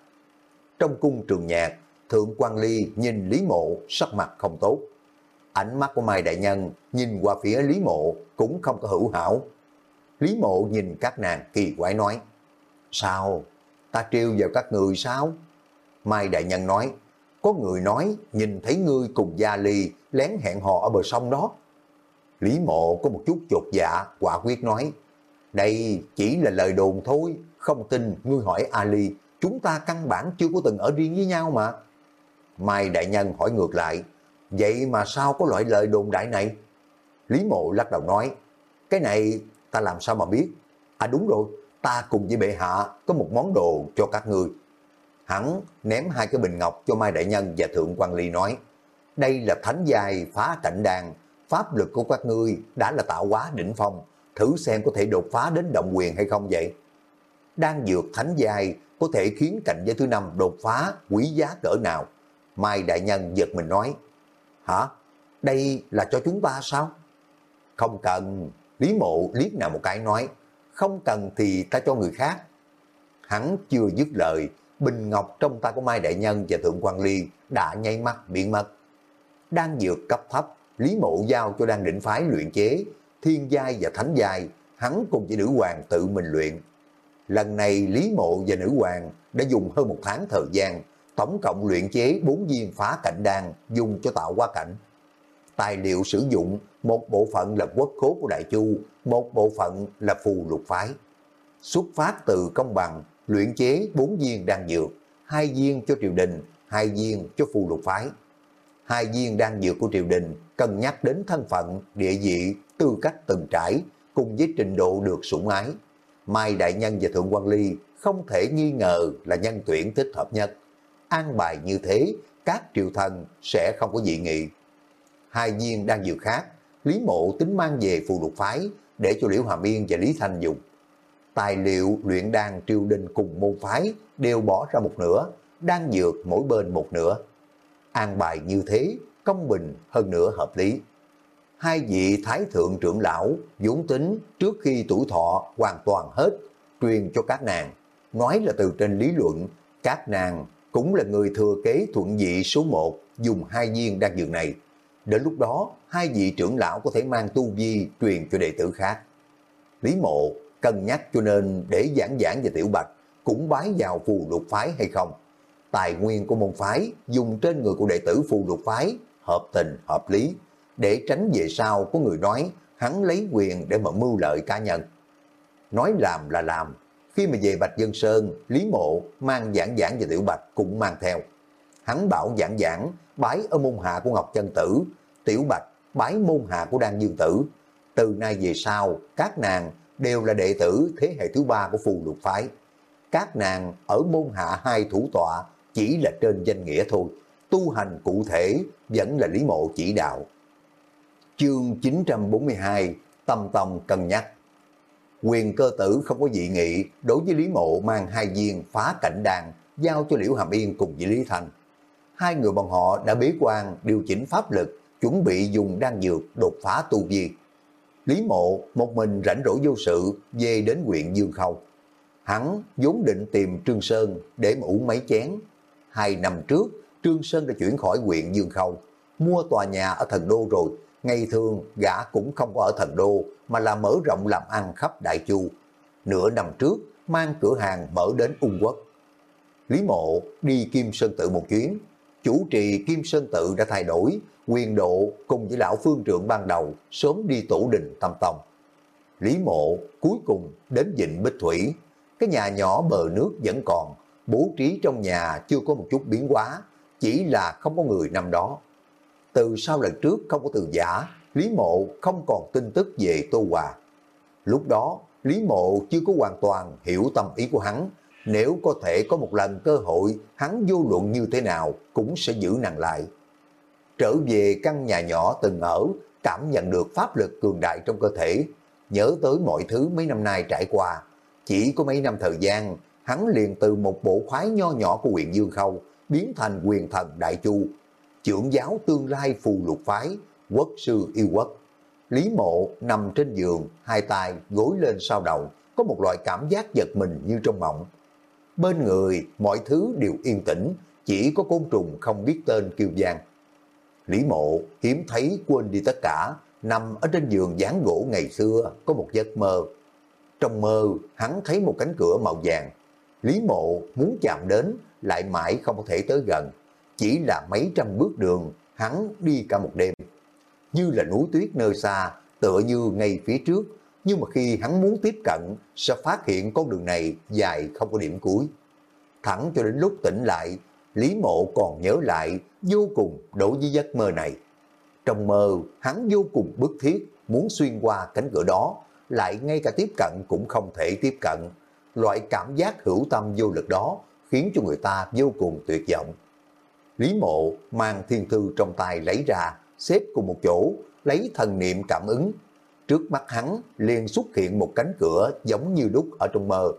S1: Trong cung trường nhạc, thượng quan ly nhìn Lý Mộ sắc mặt không tốt. Ánh mắt của Mai Đại Nhân nhìn qua phía Lý Mộ cũng không có hữu hảo. Lý Mộ nhìn các nàng kỳ quái nói, Sao? Ta trêu vào các người sao? Mai Đại Nhân nói, có người nói nhìn thấy ngươi cùng Gia Ly lén hẹn hò ở bờ sông đó. Lý mộ có một chút chột dạ, quả quyết nói, đây chỉ là lời đồn thôi, không tin ngươi hỏi Ali, chúng ta căn bản chưa có từng ở riêng với nhau mà. Mai đại nhân hỏi ngược lại, vậy mà sao có loại lời đồn đại này? Lý mộ lắc đầu nói, cái này ta làm sao mà biết? À đúng rồi, ta cùng với bệ hạ có một món đồ cho các ngươi. Hắn ném hai cái bình ngọc cho Mai Đại Nhân và Thượng quan Ly nói, đây là thánh giai phá cảnh đàn, pháp lực của các ngươi đã là tạo hóa đỉnh phong, thử xem có thể đột phá đến động quyền hay không vậy. Đang dược thánh giai có thể khiến cạnh giới thứ năm đột phá quý giá cỡ nào? Mai Đại Nhân giật mình nói, Hả? Đây là cho chúng ta sao? Không cần, Lý Mộ liếc nào một cái nói, không cần thì ta cho người khác. Hắn chưa dứt lời, bình ngọc trong tay của Mai Đại Nhân và Thượng quan Ly đã nháy mắt biến mất. Đang dược cấp thấp, Lý Mộ giao cho đang định phái luyện chế, thiên giai và thánh giai, hắn cùng với nữ hoàng tự mình luyện. Lần này Lý Mộ và nữ hoàng đã dùng hơn một tháng thời gian, tổng cộng luyện chế bốn viên phá cảnh đan dùng cho tạo qua cảnh. Tài liệu sử dụng, một bộ phận là quốc khố của Đại Chu, một bộ phận là phù lục phái. Xuất phát từ công bằng, luyện chế bốn viên đan dược, hai viên cho triều đình, hai viên cho phù lục phái. Hai viên đan dược của triều đình cân nhắc đến thân phận, địa vị, tư cách từng trải, cùng với trình độ được sủng ái. Mai Đại Nhân và Thượng quan Ly không thể nghi ngờ là nhân tuyển thích hợp nhất. An bài như thế, các triều thần sẽ không có dị nghị. Hai viên đan dược khác, Lý Mộ tính mang về phù lục phái để cho Liễu Hàm Yên và Lý Thanh dùng tài liệu luyện đan triều đình cùng môn phái đều bỏ ra một nửa, đang dược mỗi bên một nửa. An bài như thế, công bình hơn nữa hợp lý. Hai vị thái thượng trưởng lão dũng tính trước khi tuổi thọ hoàn toàn hết, truyền cho các nàng. Nói là từ trên lý luận, các nàng cũng là người thừa kế thuận vị số 1 dùng hai viên đan dược này. Đến lúc đó, hai vị trưởng lão có thể mang tu vi truyền cho đệ tử khác. Lý mộ cân nhắc cho nên để giảng giảng về Tiểu Bạch cũng bái vào phù lục phái hay không. Tài nguyên của môn phái dùng trên người của đệ tử phù lục phái hợp tình, hợp lý, để tránh về sau có người nói hắn lấy quyền để mà mưu lợi cá nhân. Nói làm là làm, khi mà về Bạch Dân Sơn, Lý Mộ mang giảng giảng về Tiểu Bạch cũng mang theo. Hắn bảo giảng giảng, bái ở môn hạ của Ngọc Chân Tử, Tiểu Bạch bái môn hạ của Đan Dương Tử. Từ nay về sau, các nàng đều là đệ tử thế hệ thứ ba của phù lục phái. Các nàng ở môn hạ hai thủ tọa chỉ là trên danh nghĩa thôi, tu hành cụ thể vẫn là Lý Mộ chỉ đạo. Chương 942 Tâm Tông cân nhắc Quyền cơ tử không có dị nghị đối với Lý Mộ mang hai viên phá cảnh đàn giao cho Liễu Hàm Yên cùng với Lý Thành. Hai người bọn họ đã bế quan điều chỉnh pháp lực, chuẩn bị dùng đan dược đột phá tu vi. Lý Mộ một mình rảnh rỗi vô sự về đến huyện Dương Khâu. Hắn vốn định tìm Trương Sơn để mà uống mấy chén. Hai năm trước, Trương Sơn đã chuyển khỏi huyện Dương Khâu, mua tòa nhà ở thần đô rồi. Ngày thường gã cũng không có ở thần đô mà là mở rộng làm ăn khắp Đại Chu. Nửa năm trước, mang cửa hàng mở đến Ung Quốc. Lý Mộ đi Kim Sơn Tự một chuyến, chủ trì Kim Sơn Tự đã thay đổi, quyền độ cùng với lão phương trưởng ban đầu sớm đi tổ đình tâm tông. Lý mộ cuối cùng đến dịnh Bích Thủy, cái nhà nhỏ bờ nước vẫn còn, bố trí trong nhà chưa có một chút biến hóa, chỉ là không có người năm đó. Từ sau lần trước không có từ giả, Lý mộ không còn tin tức về Tô Hòa. Lúc đó, Lý mộ chưa có hoàn toàn hiểu tâm ý của hắn, nếu có thể có một lần cơ hội, hắn vô luận như thế nào cũng sẽ giữ nàng lại trở về căn nhà nhỏ từng ở, cảm nhận được pháp lực cường đại trong cơ thể, nhớ tới mọi thứ mấy năm nay trải qua. Chỉ có mấy năm thời gian, hắn liền từ một bộ khoái nho nhỏ của huyện Dương Khâu biến thành quyền thần Đại Chu, trưởng giáo tương lai phù lục phái, quốc sư yêu quốc. Lý mộ nằm trên giường, hai tay gối lên sau đầu, có một loại cảm giác giật mình như trong mộng. Bên người, mọi thứ đều yên tĩnh, chỉ có côn trùng không biết tên kêu giang. Lý mộ hiếm thấy quên đi tất cả, nằm ở trên giường dán gỗ ngày xưa, có một giấc mơ. Trong mơ, hắn thấy một cánh cửa màu vàng. Lý mộ muốn chạm đến, lại mãi không có thể tới gần. Chỉ là mấy trăm bước đường, hắn đi cả một đêm. Như là núi tuyết nơi xa, tựa như ngay phía trước. Nhưng mà khi hắn muốn tiếp cận, sẽ phát hiện con đường này dài không có điểm cuối. Thẳng cho đến lúc tỉnh lại, Lý Mộ còn nhớ lại vô cùng đối với giấc mơ này. Trong mơ, hắn vô cùng bức thiết muốn xuyên qua cánh cửa đó, lại ngay cả tiếp cận cũng không thể tiếp cận. Loại cảm giác hữu tâm vô lực đó khiến cho người ta vô cùng tuyệt vọng. Lý Mộ mang thiên thư trong tay lấy ra, xếp cùng một chỗ, lấy thần niệm cảm ứng. Trước mắt hắn liền xuất hiện một cánh cửa giống như lúc ở trong mơ.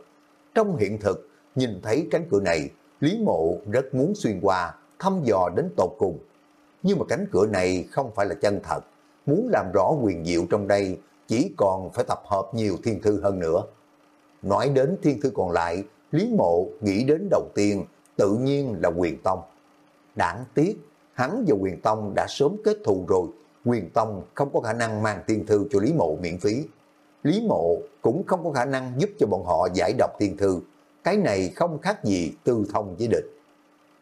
S1: Trong hiện thực, nhìn thấy cánh cửa này, Lý Mộ rất muốn xuyên qua, thăm dò đến tột cùng. Nhưng mà cánh cửa này không phải là chân thật. Muốn làm rõ quyền diệu trong đây, chỉ còn phải tập hợp nhiều thiên thư hơn nữa. Nói đến thiên thư còn lại, Lý Mộ nghĩ đến đầu tiên tự nhiên là quyền tông. Đáng tiếc, hắn và quyền tông đã sớm kết thù rồi, quyền tông không có khả năng mang thiên thư cho Lý Mộ miễn phí. Lý Mộ cũng không có khả năng giúp cho bọn họ giải đọc thiên thư. Cái này không khác gì tư thông với địch.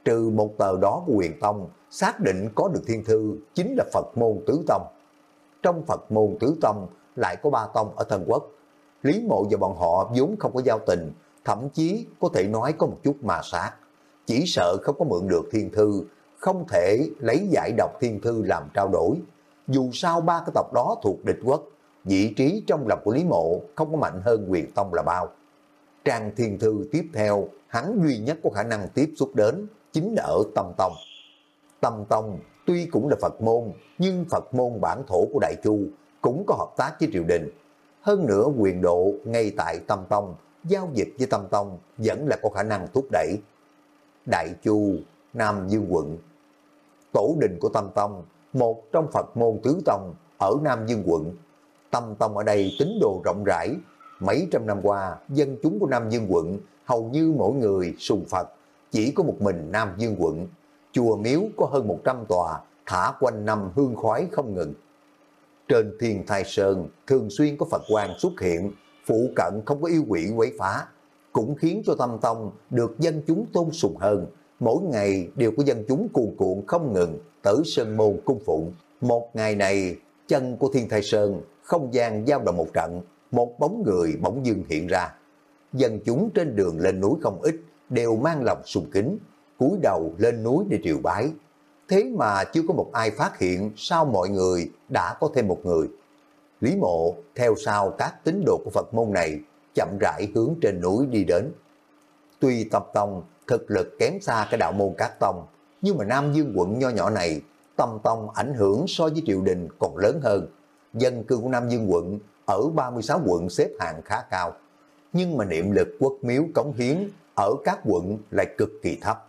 S1: Trừ một tờ đó của quyền tông, xác định có được thiên thư chính là Phật môn tứ tông. Trong Phật môn tứ tông lại có ba tông ở thần quốc. Lý Mộ và bọn họ vốn không có giao tình, thậm chí có thể nói có một chút mà sát. Chỉ sợ không có mượn được thiên thư, không thể lấy giải độc thiên thư làm trao đổi. Dù sao ba cái tộc đó thuộc địch quốc, vị trí trong lòng của Lý Mộ không có mạnh hơn quyền tông là bao. Trang thiên thư tiếp theo, hắn duy nhất có khả năng tiếp xúc đến, chính là ở Tâm Tông. Tâm Tông tuy cũng là Phật môn, nhưng Phật môn bản thổ của Đại Chu cũng có hợp tác với triều đình. Hơn nữa quyền độ ngay tại Tâm Tông, giao dịch với Tâm Tông vẫn là có khả năng thúc đẩy. Đại Chu, Nam Dương quận Tổ đình của Tâm Tông, một trong Phật môn tứ tông ở Nam Dương quận. Tâm Tông ở đây tín đồ rộng rãi, mấy trăm năm qua dân chúng của Nam Dương quận hầu như mỗi người sùng Phật, chỉ có một mình Nam Dương quận. Chùa miếu có hơn 100 tòa, thả quanh năm hương khói không ngừng. Trên thiên thai sơn thường xuyên có Phật quan xuất hiện, phụ cận không có yêu quỷ quấy phá, cũng khiến cho Tâm Tông được dân chúng tôn sùng hơn. Mỗi ngày đều có dân chúng cuồn cuộn không ngừng tới sơn môn cung phụng. Một ngày này, chân của Thiên Thai Sơn, không gian giao động một trận, một bóng người bỗng dưng hiện ra. Dân chúng trên đường lên núi không ít, đều mang lòng sùng kính, cúi đầu lên núi để triều bái. Thế mà chưa có một ai phát hiện sao mọi người đã có thêm một người. Lý mộ theo sau các tín đồ của Phật môn này chậm rãi hướng trên núi đi đến. Tuy tập tông thực lực kém xa cái đạo môn các tông, nhưng mà Nam Dương quận nho nhỏ này, tâm tông ảnh hưởng so với triều đình còn lớn hơn. Dân cư của Nam Dương quận ở 36 quận xếp hạng khá cao, nhưng mà niệm lực quốc miếu cống hiến ở các quận lại cực kỳ thấp.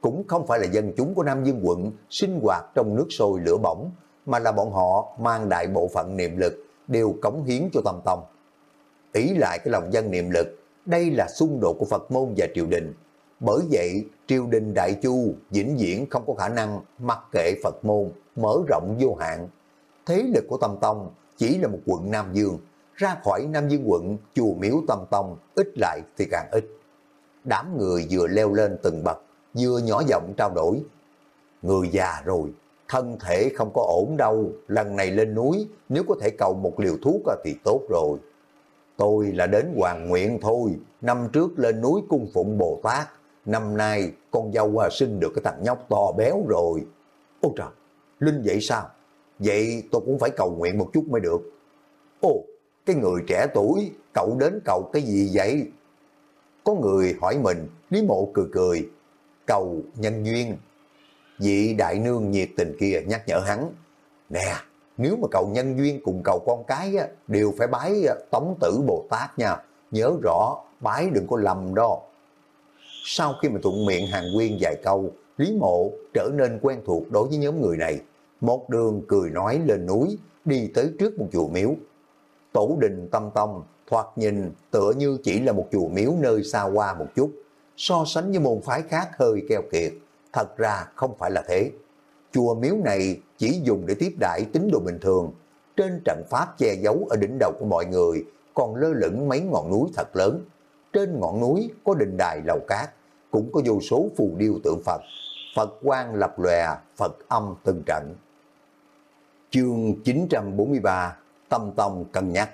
S1: Cũng không phải là dân chúng của Nam Dương quận sinh hoạt trong nước sôi lửa bỏng, mà là bọn họ mang đại bộ phận niệm lực đều cống hiến cho tâm tông. Ý lại cái lòng dân niệm lực, đây là xung đột của Phật môn và triều đình. Bởi vậy, triều đình Đại Chu vĩnh viễn không có khả năng mặc kệ Phật môn, mở rộng vô hạn. Thế lực của Tâm Tông chỉ là một quận Nam Dương, ra khỏi Nam Dương quận, chùa miếu Tâm Tông, ít lại thì càng ít. Đám người vừa leo lên từng bậc, vừa nhỏ giọng trao đổi. Người già rồi, thân thể không có ổn đâu, lần này lên núi, nếu có thể cầu một liều thuốc thì tốt rồi. Tôi là đến hoàng nguyện thôi, năm trước lên núi cung phụng Bồ Tát, năm nay con dâu sinh được cái thằng nhóc to béo rồi. Ôi trời, Linh vậy sao? Vậy tôi cũng phải cầu nguyện một chút mới được. Ồ, cái người trẻ tuổi, cậu đến cầu cái gì vậy? Có người hỏi mình, Lý Mộ cười cười, cầu nhân duyên. Vị đại nương nhiệt tình kia nhắc nhở hắn, nè, nếu mà cầu nhân duyên cùng cầu con cái á, đều phải bái tống tử Bồ Tát nha, nhớ rõ, bái đừng có lầm đó. Sau khi mà thuận miệng hàng quyên vài câu, Lý Mộ trở nên quen thuộc đối với nhóm người này. Một đường cười nói lên núi, đi tới trước một chùa miếu. Tổ đình tâm tông, thoạt nhìn tựa như chỉ là một chùa miếu nơi xa qua một chút. So sánh với môn phái khác hơi keo kiệt, thật ra không phải là thế. Chùa miếu này chỉ dùng để tiếp đại tín đồ bình thường. Trên trận pháp che giấu ở đỉnh đầu của mọi người, còn lơ lửng mấy ngọn núi thật lớn. Trên ngọn núi có đình đài lầu cát, cũng có vô số phù điêu tượng Phật. Phật quan lập lòe, Phật âm từng trận. Chương 943 Tâm Tông cân nhắc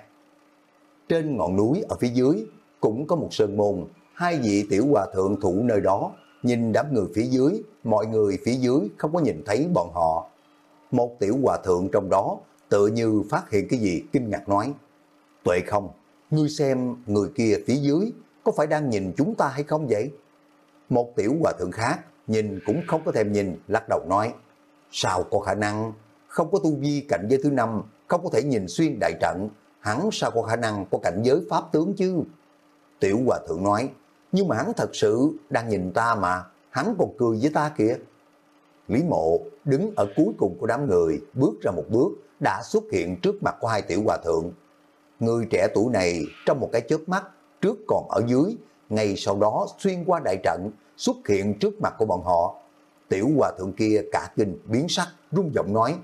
S1: trên ngọn núi ở phía dưới cũng có một sơn môn, hai vị tiểu hòa thượng thủ nơi đó, nhìn đám người phía dưới, mọi người phía dưới không có nhìn thấy bọn họ. Một tiểu hòa thượng trong đó tự như phát hiện cái gì kinh ngạc nói. Tuệ không, ngươi xem người kia phía dưới có phải đang nhìn chúng ta hay không vậy? Một tiểu hòa thượng khác nhìn cũng không có thèm nhìn, lắc đầu nói. Sao có khả năng? không có tu vi cảnh giới thứ năm, không có thể nhìn xuyên đại trận, hắn sao có khả năng có cảnh giới pháp tướng chứ? Tiểu Hòa Thượng nói, nhưng mà hắn thật sự đang nhìn ta mà, hắn còn cười với ta kìa. Lý Mộ đứng ở cuối cùng của đám người, bước ra một bước, đã xuất hiện trước mặt của hai tiểu hòa thượng. Người trẻ tuổi này trong một cái chớp mắt, trước còn ở dưới, ngay sau đó xuyên qua đại trận, xuất hiện trước mặt của bọn họ. Tiểu hòa thượng kia cả kinh biến sắc, rung giọng nói,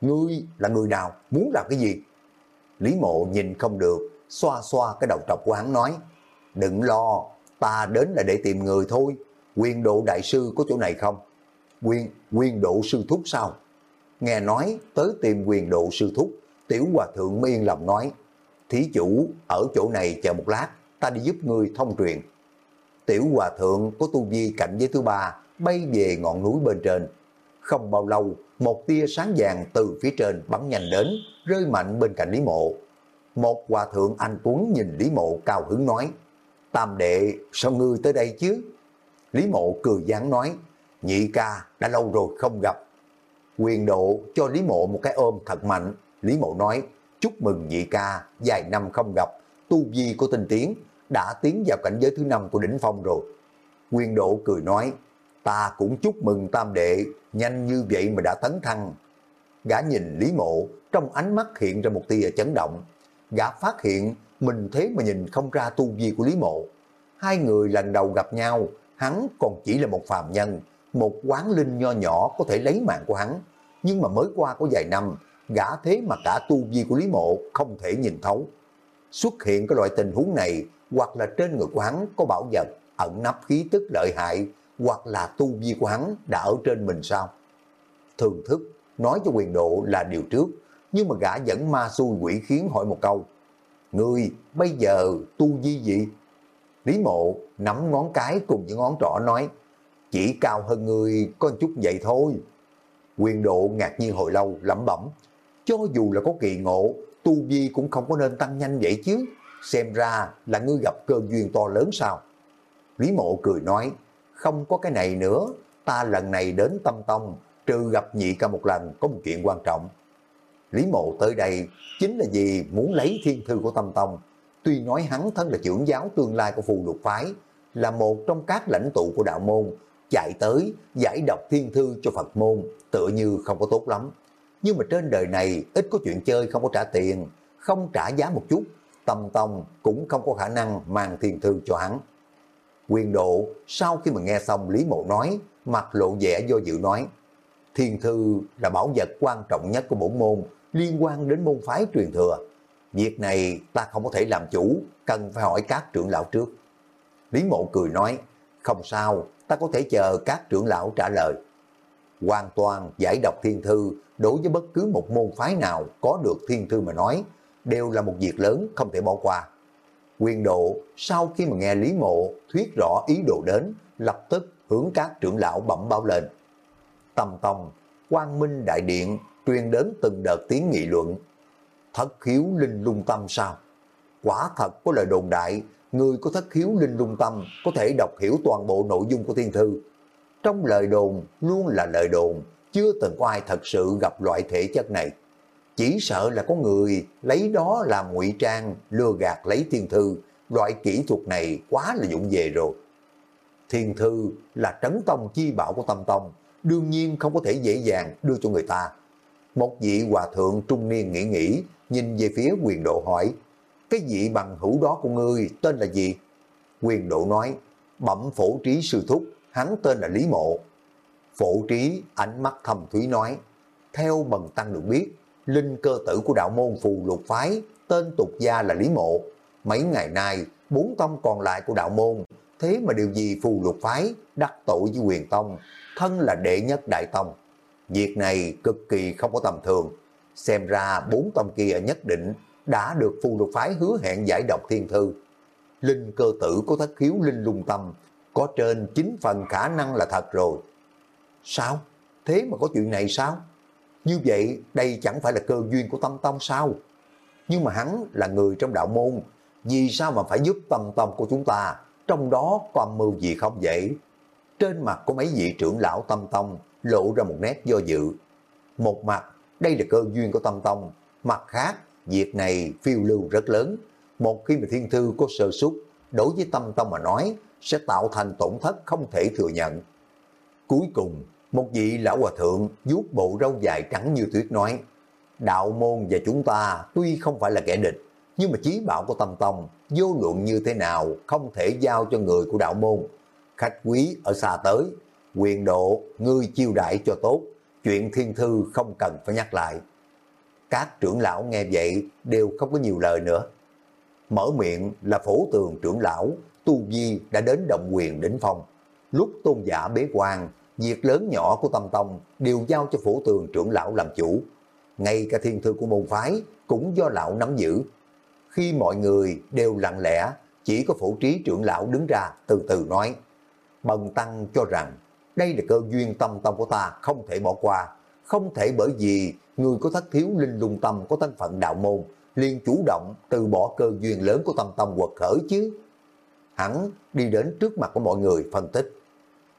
S1: Ngươi là người nào, muốn làm cái gì? Lý mộ nhìn không được, xoa xoa cái đầu trọc của hắn nói, Đừng lo, ta đến là để tìm người thôi, quyền độ đại sư có chỗ này không? Quyền, quyền độ sư thúc sao? Nghe nói tới tìm quyền độ sư thúc, tiểu hòa thượng mới yên lòng nói, thí chủ ở chỗ này chờ một lát, ta đi giúp người thông truyền. Tiểu hòa thượng có tu vi cạnh với thứ ba, bay về ngọn núi bên trên. Không bao lâu, một tia sáng vàng từ phía trên bắn nhanh đến, rơi mạnh bên cạnh Lý Mộ. Một hòa thượng anh Tuấn nhìn Lý Mộ cao hứng nói, Tam đệ, sao ngươi tới đây chứ? Lý Mộ cười gián nói, nhị ca đã lâu rồi không gặp. Quyền độ cho Lý Mộ một cái ôm thật mạnh. Lý Mộ nói, chúc mừng nhị ca, vài năm không gặp, tu vi của tinh tiến, đã tiến vào cảnh giới thứ năm của đỉnh phong rồi. Quyền độ cười nói, ta cũng chúc mừng tam đệ, nhanh như vậy mà đã tấn thăng. Gã nhìn Lý Mộ, trong ánh mắt hiện ra một tia chấn động. Gã phát hiện mình thế mà nhìn không ra tu vi của Lý Mộ. Hai người lần đầu gặp nhau, hắn còn chỉ là một phàm nhân, một quán linh nho nhỏ có thể lấy mạng của hắn. Nhưng mà mới qua có vài năm, gã thế mà cả tu vi của Lý Mộ không thể nhìn thấu. Xuất hiện cái loại tình huống này, hoặc là trên người của hắn có bảo vật, ẩn nấp khí tức lợi hại, hoặc là tu vi của hắn đã ở trên mình sao? Thường thức, nói cho quyền độ là điều trước, nhưng mà gã vẫn ma xui quỷ khiến hỏi một câu. người bây giờ tu vi gì? Lý mộ nắm ngón cái cùng với ngón trỏ nói, chỉ cao hơn người có chút vậy thôi. Quyền độ ngạc nhiên hồi lâu lẩm bẩm, cho dù là có kỳ ngộ, tu vi cũng không có nên tăng nhanh vậy chứ, xem ra là ngươi gặp cơ duyên to lớn sao. Lý mộ cười nói, không có cái này nữa, ta lần này đến tâm tông, trừ gặp nhị ca một lần có một chuyện quan trọng. Lý mộ tới đây chính là vì muốn lấy thiên thư của tâm tông, tuy nói hắn thân là trưởng giáo tương lai của phù lục phái, là một trong các lãnh tụ của đạo môn, chạy tới giải đọc thiên thư cho Phật môn, tựa như không có tốt lắm. Nhưng mà trên đời này ít có chuyện chơi không có trả tiền, không trả giá một chút, tâm tông cũng không có khả năng mang thiên thư cho hắn. Quyền độ sau khi mà nghe xong Lý Mộ nói, mặt lộ vẻ do dự nói, thiên thư là bảo vật quan trọng nhất của bổn môn, liên quan đến môn phái truyền thừa. Việc này ta không có thể làm chủ, cần phải hỏi các trưởng lão trước. Lý Mộ cười nói, không sao, ta có thể chờ các trưởng lão trả lời. Hoàn toàn giải đọc thiên thư đối với bất cứ một môn phái nào có được thiên thư mà nói, đều là một việc lớn không thể bỏ qua. Quyền độ sau khi mà nghe Lý Mộ thuyết rõ ý đồ đến, lập tức hướng các trưởng lão bẩm báo lên. tầm Tông, Quang Minh Đại Điện truyền đến từng đợt tiếng nghị luận. Thất khiếu linh lung tâm sao? Quả thật có lời đồn đại, người có thất khiếu linh lung tâm có thể đọc hiểu toàn bộ nội dung của thiên thư. Trong lời đồn luôn là lời đồn, chưa từng có ai thật sự gặp loại thể chất này. Chỉ sợ là có người lấy đó làm ngụy trang, lừa gạt lấy thiên thư, loại kỹ thuật này quá là dụng về rồi. Thiên thư là trấn tông chi bảo của tâm tông, đương nhiên không có thể dễ dàng đưa cho người ta. Một vị hòa thượng trung niên nghĩ nghĩ, nhìn về phía quyền độ hỏi, cái vị bằng hữu đó của ngươi tên là gì? Quyền độ nói, bẩm phổ trí sư thúc, hắn tên là Lý Mộ. Phổ trí ánh mắt thầm thúy nói, theo bần tăng được biết, linh cơ tử của đạo môn phù lục phái, tên tục gia là Lý Mộ. Mấy ngày nay, bốn tông còn lại của đạo môn, thế mà điều gì phù lục phái, đắc tội với quyền tông, thân là đệ nhất đại tông. Việc này cực kỳ không có tầm thường. Xem ra bốn tông kia nhất định đã được phù lục phái hứa hẹn giải độc thiên thư. Linh cơ tử có thất khiếu linh lung tâm, có trên 9 phần khả năng là thật rồi. Sao? Thế mà có chuyện này sao? Như vậy đây chẳng phải là cơ duyên của tâm tông sao? Nhưng mà hắn là người trong đạo môn, vì sao mà phải giúp tâm tông của chúng ta, trong đó còn mưu gì không vậy? Trên mặt có mấy vị trưởng lão tâm tông lộ ra một nét do dự. Một mặt đây là cơ duyên của Tâm Tông. Mặt khác, việc này phiêu lưu rất lớn. Một khi mà thiên thư có sơ xuất, đối với Tâm Tông mà nói, sẽ tạo thành tổn thất không thể thừa nhận. Cuối cùng, một vị lão hòa thượng vuốt bộ râu dài trắng như tuyết nói, đạo môn và chúng ta tuy không phải là kẻ địch, nhưng mà chí bảo của Tâm Tông, vô luận như thế nào không thể giao cho người của đạo môn. Khách quý ở xa tới, quyền độ, ngươi chiêu đại cho tốt, chuyện thiên thư không cần phải nhắc lại. Các trưởng lão nghe vậy đều không có nhiều lời nữa. Mở miệng là phổ tường trưởng lão, Tu Vi đã đến động quyền đỉnh phong. Lúc tôn giả bế quan, việc lớn nhỏ của Tâm Tông đều giao cho phổ tường trưởng lão làm chủ. Ngay cả thiên thư của môn phái cũng do lão nắm giữ. Khi mọi người đều lặng lẽ, chỉ có phổ trí trưởng lão đứng ra từ từ nói. Bần Tăng cho rằng đây là cơ duyên tâm Tông của ta không thể bỏ qua. Không thể bởi vì người có thất thiếu linh lung tâm có thân phận đạo môn liền chủ động từ bỏ cơ duyên lớn của tâm Tông quật khởi chứ. Hắn đi đến trước mặt của mọi người phân tích.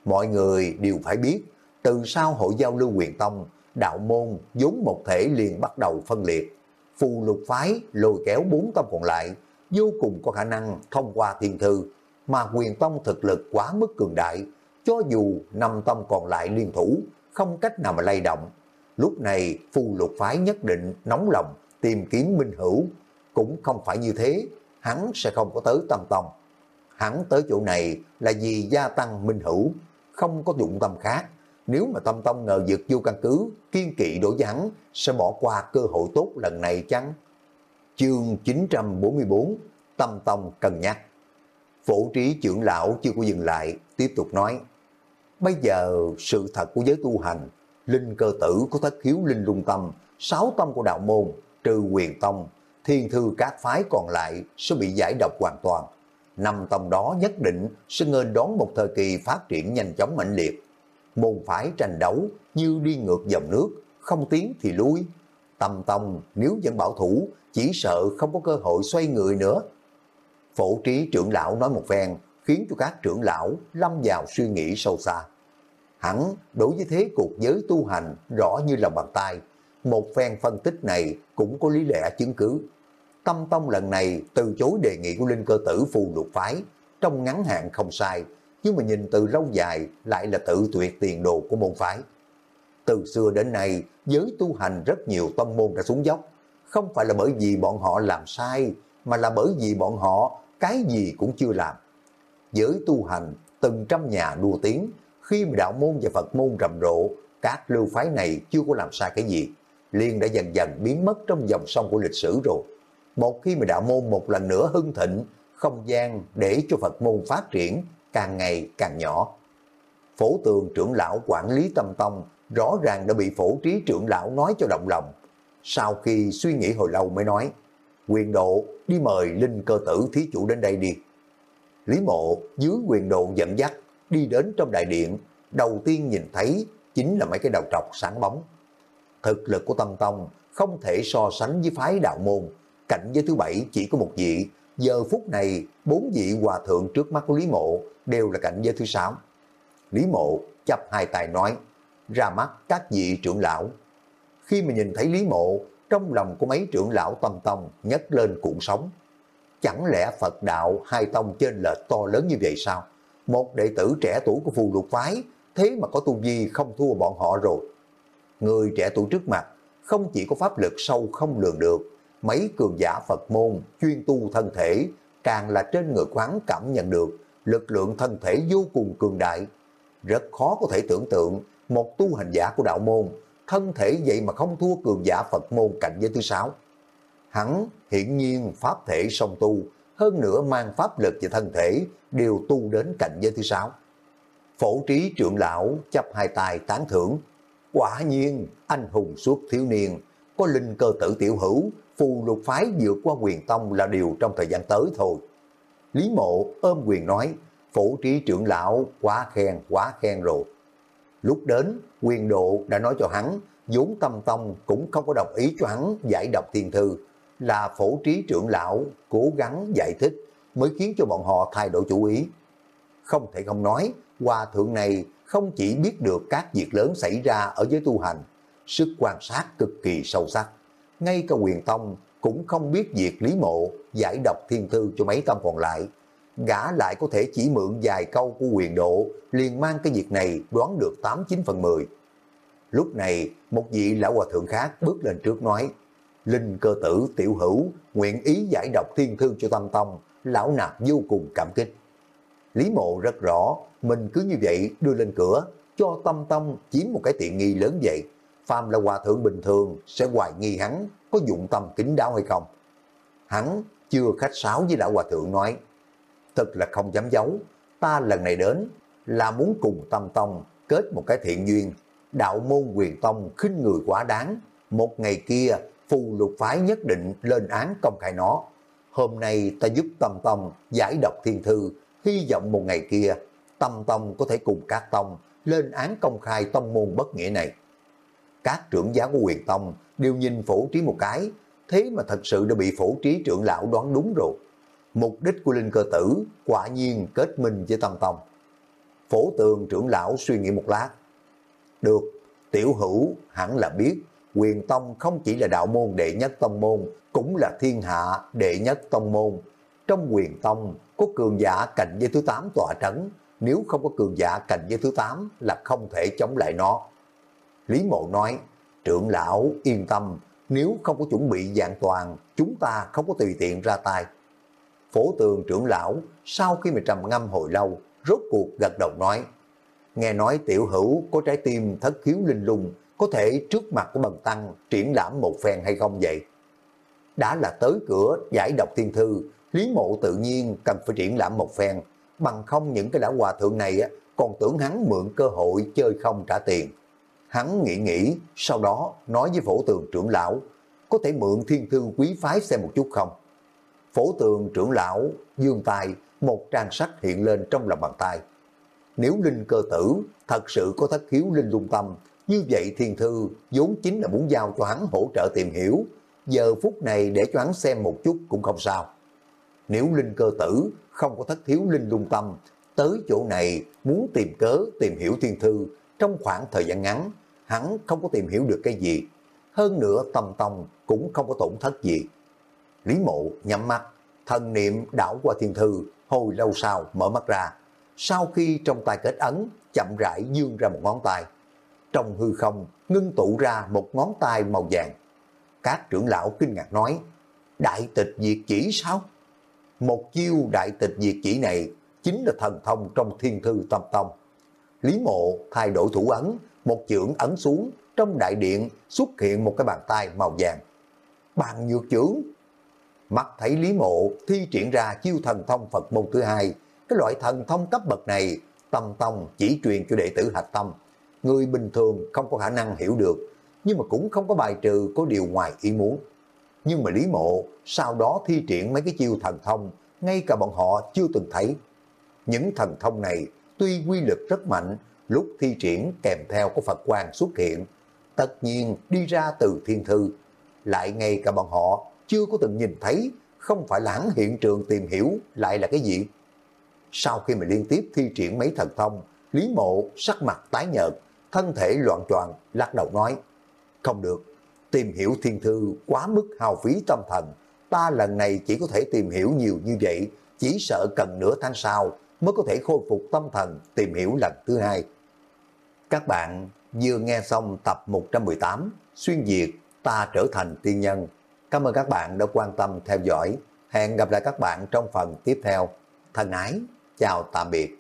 S1: Mọi người đều phải biết, từ sau hội giao lưu quyền tông, đạo môn vốn một thể liền bắt đầu phân liệt. Phù lục phái lôi kéo bốn tông còn lại, vô cùng có khả năng thông qua thiên thư, mà quyền tông thực lực quá mức cường đại, cho dù năm tông còn lại liên thủ, không cách nào mà lay động. Lúc này phù lục phái nhất định nóng lòng tìm kiếm minh hữu, cũng không phải như thế, hắn sẽ không có tới tâm tông. Hắn tới chỗ này là vì gia tăng minh hữu, không có dụng tâm khác. Nếu mà tâm tông ngờ vực vô căn cứ, kiên kỵ đổi với hắn, sẽ bỏ qua cơ hội tốt lần này chăng? Chương 944 Tâm Tông cân nhắc Phổ trí trưởng lão chưa có dừng lại, tiếp tục nói Bây giờ sự thật của giới tu hành, linh cơ tử có thất khiếu linh lung tâm, sáu tâm của đạo môn, trừ quyền tông, thiên thư các phái còn lại sẽ bị giải độc hoàn toàn. Năm tông đó nhất định sẽ nghênh đón một thời kỳ phát triển nhanh chóng mạnh liệt. Môn phái tranh đấu như đi ngược dòng nước, không tiến thì lui. Tâm tông nếu vẫn bảo thủ, chỉ sợ không có cơ hội xoay người nữa. Phổ trí trưởng lão nói một phen, khiến cho các trưởng lão lâm vào suy nghĩ sâu xa. Hẳn đối với thế cuộc giới tu hành rõ như lòng bàn tay, một phen phân tích này cũng có lý lẽ chứng cứ. Tâm Tông lần này từ chối đề nghị của Linh Cơ Tử phù lục phái, trong ngắn hạn không sai, nhưng mà nhìn từ lâu dài lại là tự tuyệt tiền đồ của môn phái. Từ xưa đến nay, giới tu hành rất nhiều tông môn đã xuống dốc, không phải là bởi vì bọn họ làm sai, mà là bởi vì bọn họ cái gì cũng chưa làm giới tu hành từng trăm nhà đua tiếng, khi mà đạo môn và Phật môn rầm rộ, các lưu phái này chưa có làm sai cái gì, liền đã dần dần biến mất trong dòng sông của lịch sử rồi. Một khi mà đạo môn một lần nữa hưng thịnh, không gian để cho Phật môn phát triển càng ngày càng nhỏ. Phổ tường trưởng lão quản lý tâm tông rõ ràng đã bị phổ trí trưởng lão nói cho động lòng. Sau khi suy nghĩ hồi lâu mới nói, quyền độ đi mời linh cơ tử thí chủ đến đây đi. Lý Mộ dưới quyền độ dẫn dắt đi đến trong đại điện, đầu tiên nhìn thấy chính là mấy cái đầu trọc sáng bóng. Thực lực của Tâm Tông không thể so sánh với phái đạo môn, cảnh giới thứ bảy chỉ có một vị, giờ phút này bốn vị hòa thượng trước mắt của Lý Mộ đều là cảnh giới thứ sáu. Lý Mộ chập hai tay nói, ra mắt các vị trưởng lão. Khi mà nhìn thấy Lý Mộ, trong lòng của mấy trưởng lão Tâm Tông nhấc lên cuộn sóng, Chẳng lẽ Phật đạo hai tông trên lệch to lớn như vậy sao? Một đệ tử trẻ tuổi của phù lục phái, thế mà có tu vi không thua bọn họ rồi. Người trẻ tuổi trước mặt, không chỉ có pháp lực sâu không lường được, mấy cường giả Phật môn chuyên tu thân thể, càng là trên người quán cảm nhận được lực lượng thân thể vô cùng cường đại. Rất khó có thể tưởng tượng một tu hành giả của đạo môn, thân thể vậy mà không thua cường giả Phật môn cạnh giới thứ sáu. Hắn hiển nhiên pháp thể song tu, hơn nữa mang pháp lực và thân thể đều tu đến cảnh giới thứ sáu. Phổ trí trưởng lão chấp hai tay tán thưởng. Quả nhiên, anh hùng suốt thiếu niên, có linh cơ tử tiểu hữu, phù lục phái vượt qua quyền tông là điều trong thời gian tới thôi. Lý mộ ôm quyền nói, phổ trí trưởng lão quá khen, quá khen rồi. Lúc đến, quyền độ đã nói cho hắn, vốn tâm tông cũng không có đồng ý cho hắn giải đọc thiên thư, là phổ trí trưởng lão cố gắng giải thích mới khiến cho bọn họ thay đổi chủ ý. Không thể không nói, hòa thượng này không chỉ biết được các việc lớn xảy ra ở giới tu hành, sức quan sát cực kỳ sâu sắc. Ngay cả quyền tông cũng không biết việc Lý Mộ giải độc thiên thư cho mấy tâm còn lại. Gã lại có thể chỉ mượn vài câu của quyền độ, liền mang cái việc này đoán được 8-9 phần 10. Lúc này, một vị lão hòa thượng khác bước lên trước nói, Linh cơ tử tiểu hữu nguyện ý giải độc thiên thư cho Tâm Tông, lão nạp vô cùng cảm kích. Lý mộ rất rõ, mình cứ như vậy đưa lên cửa, cho Tâm Tông chiếm một cái tiện nghi lớn vậy. Phàm là hòa thượng bình thường sẽ hoài nghi hắn có dụng tâm kính đáo hay không. Hắn chưa khách sáo với lão hòa thượng nói, thật là không dám giấu, ta lần này đến là muốn cùng Tâm Tông kết một cái thiện duyên, đạo môn quyền tông khinh người quá đáng, một ngày kia phù lục phái nhất định lên án công khai nó. Hôm nay ta giúp Tâm Tông giải độc thiên thư, hy vọng một ngày kia Tâm Tông có thể cùng các tông lên án công khai tông môn bất nghĩa này. Các trưởng giáo của quyền tông đều nhìn phổ trí một cái, thế mà thật sự đã bị phổ trí trưởng lão đoán đúng rồi. Mục đích của linh cơ tử quả nhiên kết minh với Tâm Tông. Phổ tường trưởng lão suy nghĩ một lát. Được, tiểu hữu hẳn là biết quyền tông không chỉ là đạo môn đệ nhất tông môn, cũng là thiên hạ đệ nhất tông môn. Trong quyền tông có cường giả cạnh với thứ 8 tòa trấn, nếu không có cường giả cạnh với thứ 8 là không thể chống lại nó. Lý Mộ nói, trưởng lão yên tâm, nếu không có chuẩn bị dạng toàn, chúng ta không có tùy tiện ra tay. Phổ tường trưởng lão, sau khi mà trầm ngâm hồi lâu, rốt cuộc gật đầu nói, nghe nói tiểu hữu có trái tim thất khiếu linh lung, có thể trước mặt của bần tăng triển lãm một phen hay không vậy? Đã là tới cửa giải độc thiên thư, Lý Mộ tự nhiên cần phải triển lãm một phen, bằng không những cái lão hòa thượng này còn tưởng hắn mượn cơ hội chơi không trả tiền. Hắn nghĩ nghĩ, sau đó nói với phổ tường trưởng lão, có thể mượn thiên thư quý phái xem một chút không? Phổ tường trưởng lão dương tài một trang sách hiện lên trong lòng bàn tay. Nếu linh cơ tử thật sự có thất hiếu linh lung tâm, như vậy thiên thư vốn chính là muốn giao cho hắn hỗ trợ tìm hiểu, giờ phút này để cho hắn xem một chút cũng không sao. Nếu linh cơ tử không có thất thiếu linh lung tâm, tới chỗ này muốn tìm cớ tìm hiểu thiên thư trong khoảng thời gian ngắn, hắn không có tìm hiểu được cái gì. Hơn nữa tâm tông cũng không có tổn thất gì. Lý mộ nhắm mắt, thần niệm đảo qua thiên thư, hồi lâu sau mở mắt ra. Sau khi trong tay kết ấn, chậm rãi dương ra một ngón tay. Trong hư không, ngưng tụ ra một ngón tay màu vàng. Các trưởng lão kinh ngạc nói, đại tịch diệt chỉ sao? Một chiêu đại tịch diệt chỉ này chính là thần thông trong thiên thư tâm tông. Lý mộ thay đổi thủ ấn, một chưởng ấn xuống, trong đại điện xuất hiện một cái bàn tay màu vàng. Bàn nhược chưởng. Mắt thấy Lý mộ thi triển ra chiêu thần thông Phật môn thứ hai, cái loại thần thông cấp bậc này, tâm tông chỉ truyền cho đệ tử hạch tâm. Người bình thường không có khả năng hiểu được, nhưng mà cũng không có bài trừ có điều ngoài ý muốn. Nhưng mà Lý Mộ sau đó thi triển mấy cái chiêu thần thông, ngay cả bọn họ chưa từng thấy. Những thần thông này tuy quy lực rất mạnh, lúc thi triển kèm theo có Phật quan xuất hiện, tất nhiên đi ra từ thiên thư. Lại ngay cả bọn họ chưa có từng nhìn thấy, không phải là hiện trường tìm hiểu lại là cái gì. Sau khi mà liên tiếp thi triển mấy thần thông, Lý Mộ sắc mặt tái nhợt, thân thể loạn choạng lắc đầu nói, không được, tìm hiểu thiên thư quá mức hao phí tâm thần. Ta lần này chỉ có thể tìm hiểu nhiều như vậy, chỉ sợ cần nửa tháng sau mới có thể khôi phục tâm thần tìm hiểu lần thứ hai. Các bạn vừa nghe xong tập 118 Xuyên Việt Ta Trở Thành Tiên Nhân. Cảm ơn các bạn đã quan tâm theo dõi. Hẹn gặp lại các bạn trong phần tiếp theo. Thân ái, chào tạm biệt.